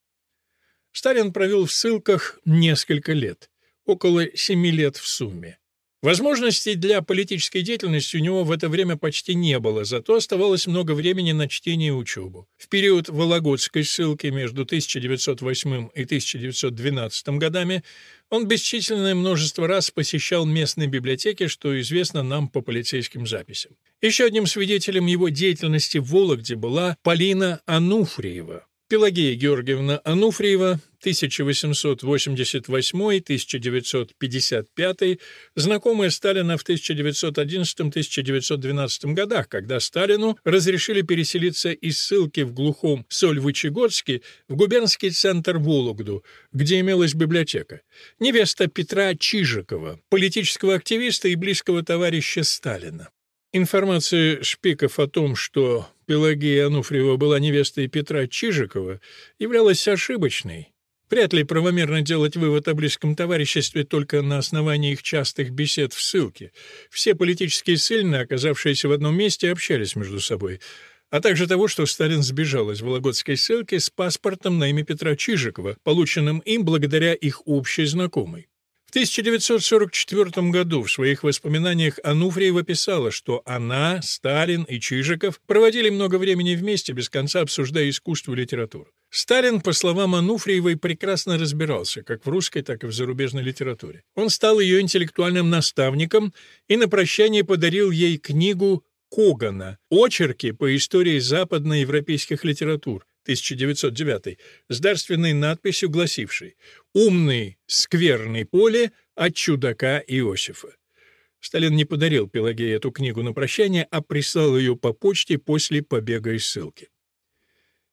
Сталин провел в ссылках несколько лет, около семи лет в сумме. Возможностей для политической деятельности у него в это время почти не было, зато оставалось много времени на чтение и учебу. В период Вологодской ссылки между 1908 и 1912 годами он бесчисленное множество раз посещал местные библиотеки, что известно нам по полицейским записям. Еще одним свидетелем его деятельности в Вологде была Полина Ануфриева. Пелагея Георгиевна Ануфриева, 1888-1955, знакомая Сталина в 1911-1912 годах, когда Сталину разрешили переселиться из ссылки в глухом Сольвычегодске в губернский центр Вологду, где имелась библиотека. Невеста Петра Чижикова, политического активиста и близкого товарища Сталина. Информация шпиков о том, что Пелагея Ануфриева была невестой Петра Чижикова, являлась ошибочной. Вряд ли правомерно делать вывод о близком товариществе только на основании их частых бесед в ссылке. Все политические ссыльные, оказавшиеся в одном месте, общались между собой, а также того, что Сталин сбежал из Вологодской ссылки с паспортом на имя Петра Чижикова, полученным им благодаря их общей знакомой. 1944 году в своих воспоминаниях Ануфриева писала, что она, Сталин и Чижиков проводили много времени вместе, без конца обсуждая искусство и литературу. Сталин, по словам Ануфриевой, прекрасно разбирался как в русской, так и в зарубежной литературе. Он стал ее интеллектуальным наставником и на прощание подарил ей книгу Когана «Очерки по истории западноевропейских литератур», 1909, с дарственной надписью, гласившей «Умный, скверный поле от чудака Иосифа». Сталин не подарил Пелагее эту книгу на прощание, а прислал ее по почте после побега из ссылки.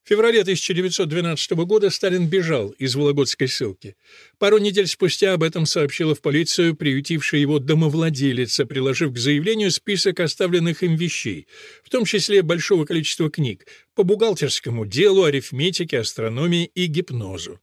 В феврале 1912 года Сталин бежал из Вологодской ссылки. Пару недель спустя об этом сообщила в полицию приютившая его домовладелица, приложив к заявлению список оставленных им вещей, в том числе большого количества книг по бухгалтерскому делу, арифметике, астрономии и гипнозу.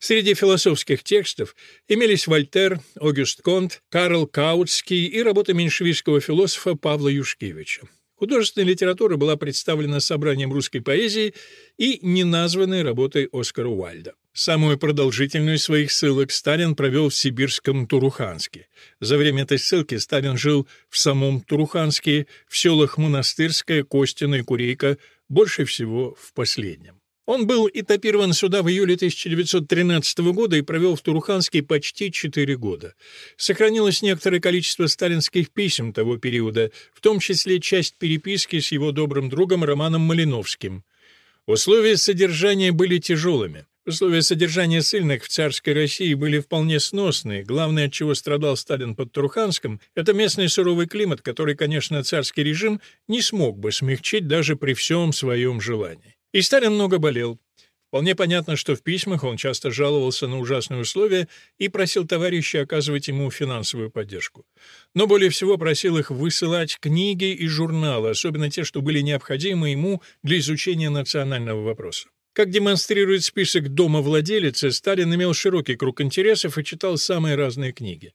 Среди философских текстов имелись Вольтер, Огюст Конт, Карл Каутский и работы меньшевистского философа Павла Юшкевича. Художественная литература была представлена собранием русской поэзии и неназванной работой Оскара Уальда. Самую продолжительную из своих ссылок Сталин провел в сибирском Туруханске. За время этой ссылки Сталин жил в самом Туруханске, в селах Монастырская, Костина и Курейка, больше всего в последнем. Он был этапирован сюда в июле 1913 года и провел в Туруханске почти четыре года. Сохранилось некоторое количество сталинских писем того периода, в том числе часть переписки с его добрым другом Романом Малиновским. Условия содержания были тяжелыми. Условия содержания ссыльных в царской России были вполне сносные. Главное, от чего страдал Сталин под Туруханском, это местный суровый климат, который, конечно, царский режим не смог бы смягчить даже при всем своем желании. И Сталин много болел. Вполне понятно, что в письмах он часто жаловался на ужасные условия и просил товарищей оказывать ему финансовую поддержку. Но более всего просил их высылать книги и журналы, особенно те, что были необходимы ему для изучения национального вопроса. Как демонстрирует список дома владелицы, Сталин имел широкий круг интересов и читал самые разные книги.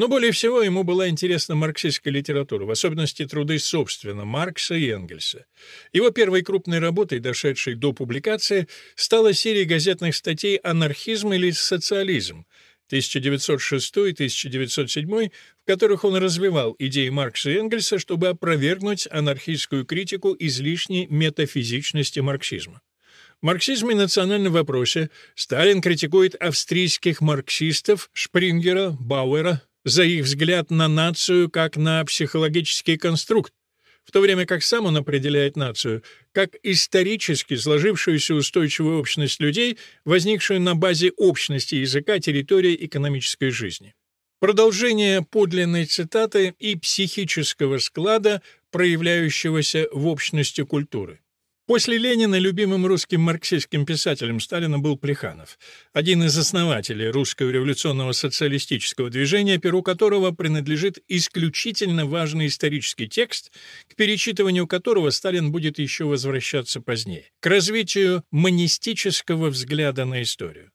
Но более всего ему была интересна марксистская литература, в особенности труды, собственно, Маркса и Энгельса. Его первой крупной работой, дошедшей до публикации, стала серия газетных статей «Анархизм или социализм», 1906-1907, в которых он развивал идеи Маркса и Энгельса, чтобы опровергнуть анархистскую критику излишней метафизичности марксизма. В марксизме и национальном вопросе Сталин критикует австрийских марксистов Шпрингера, Бауэра за их взгляд на нацию как на психологический конструкт, в то время как сам он определяет нацию как исторически сложившуюся устойчивую общность людей, возникшую на базе общности языка, территории, экономической жизни. Продолжение подлинной цитаты и психического склада, проявляющегося в общности культуры. После Ленина любимым русским марксистским писателем Сталина был Плеханов, один из основателей русского революционного социалистического движения, перу которого принадлежит исключительно важный исторический текст, к перечитыванию которого Сталин будет еще возвращаться позднее, к развитию монистического взгляда на историю.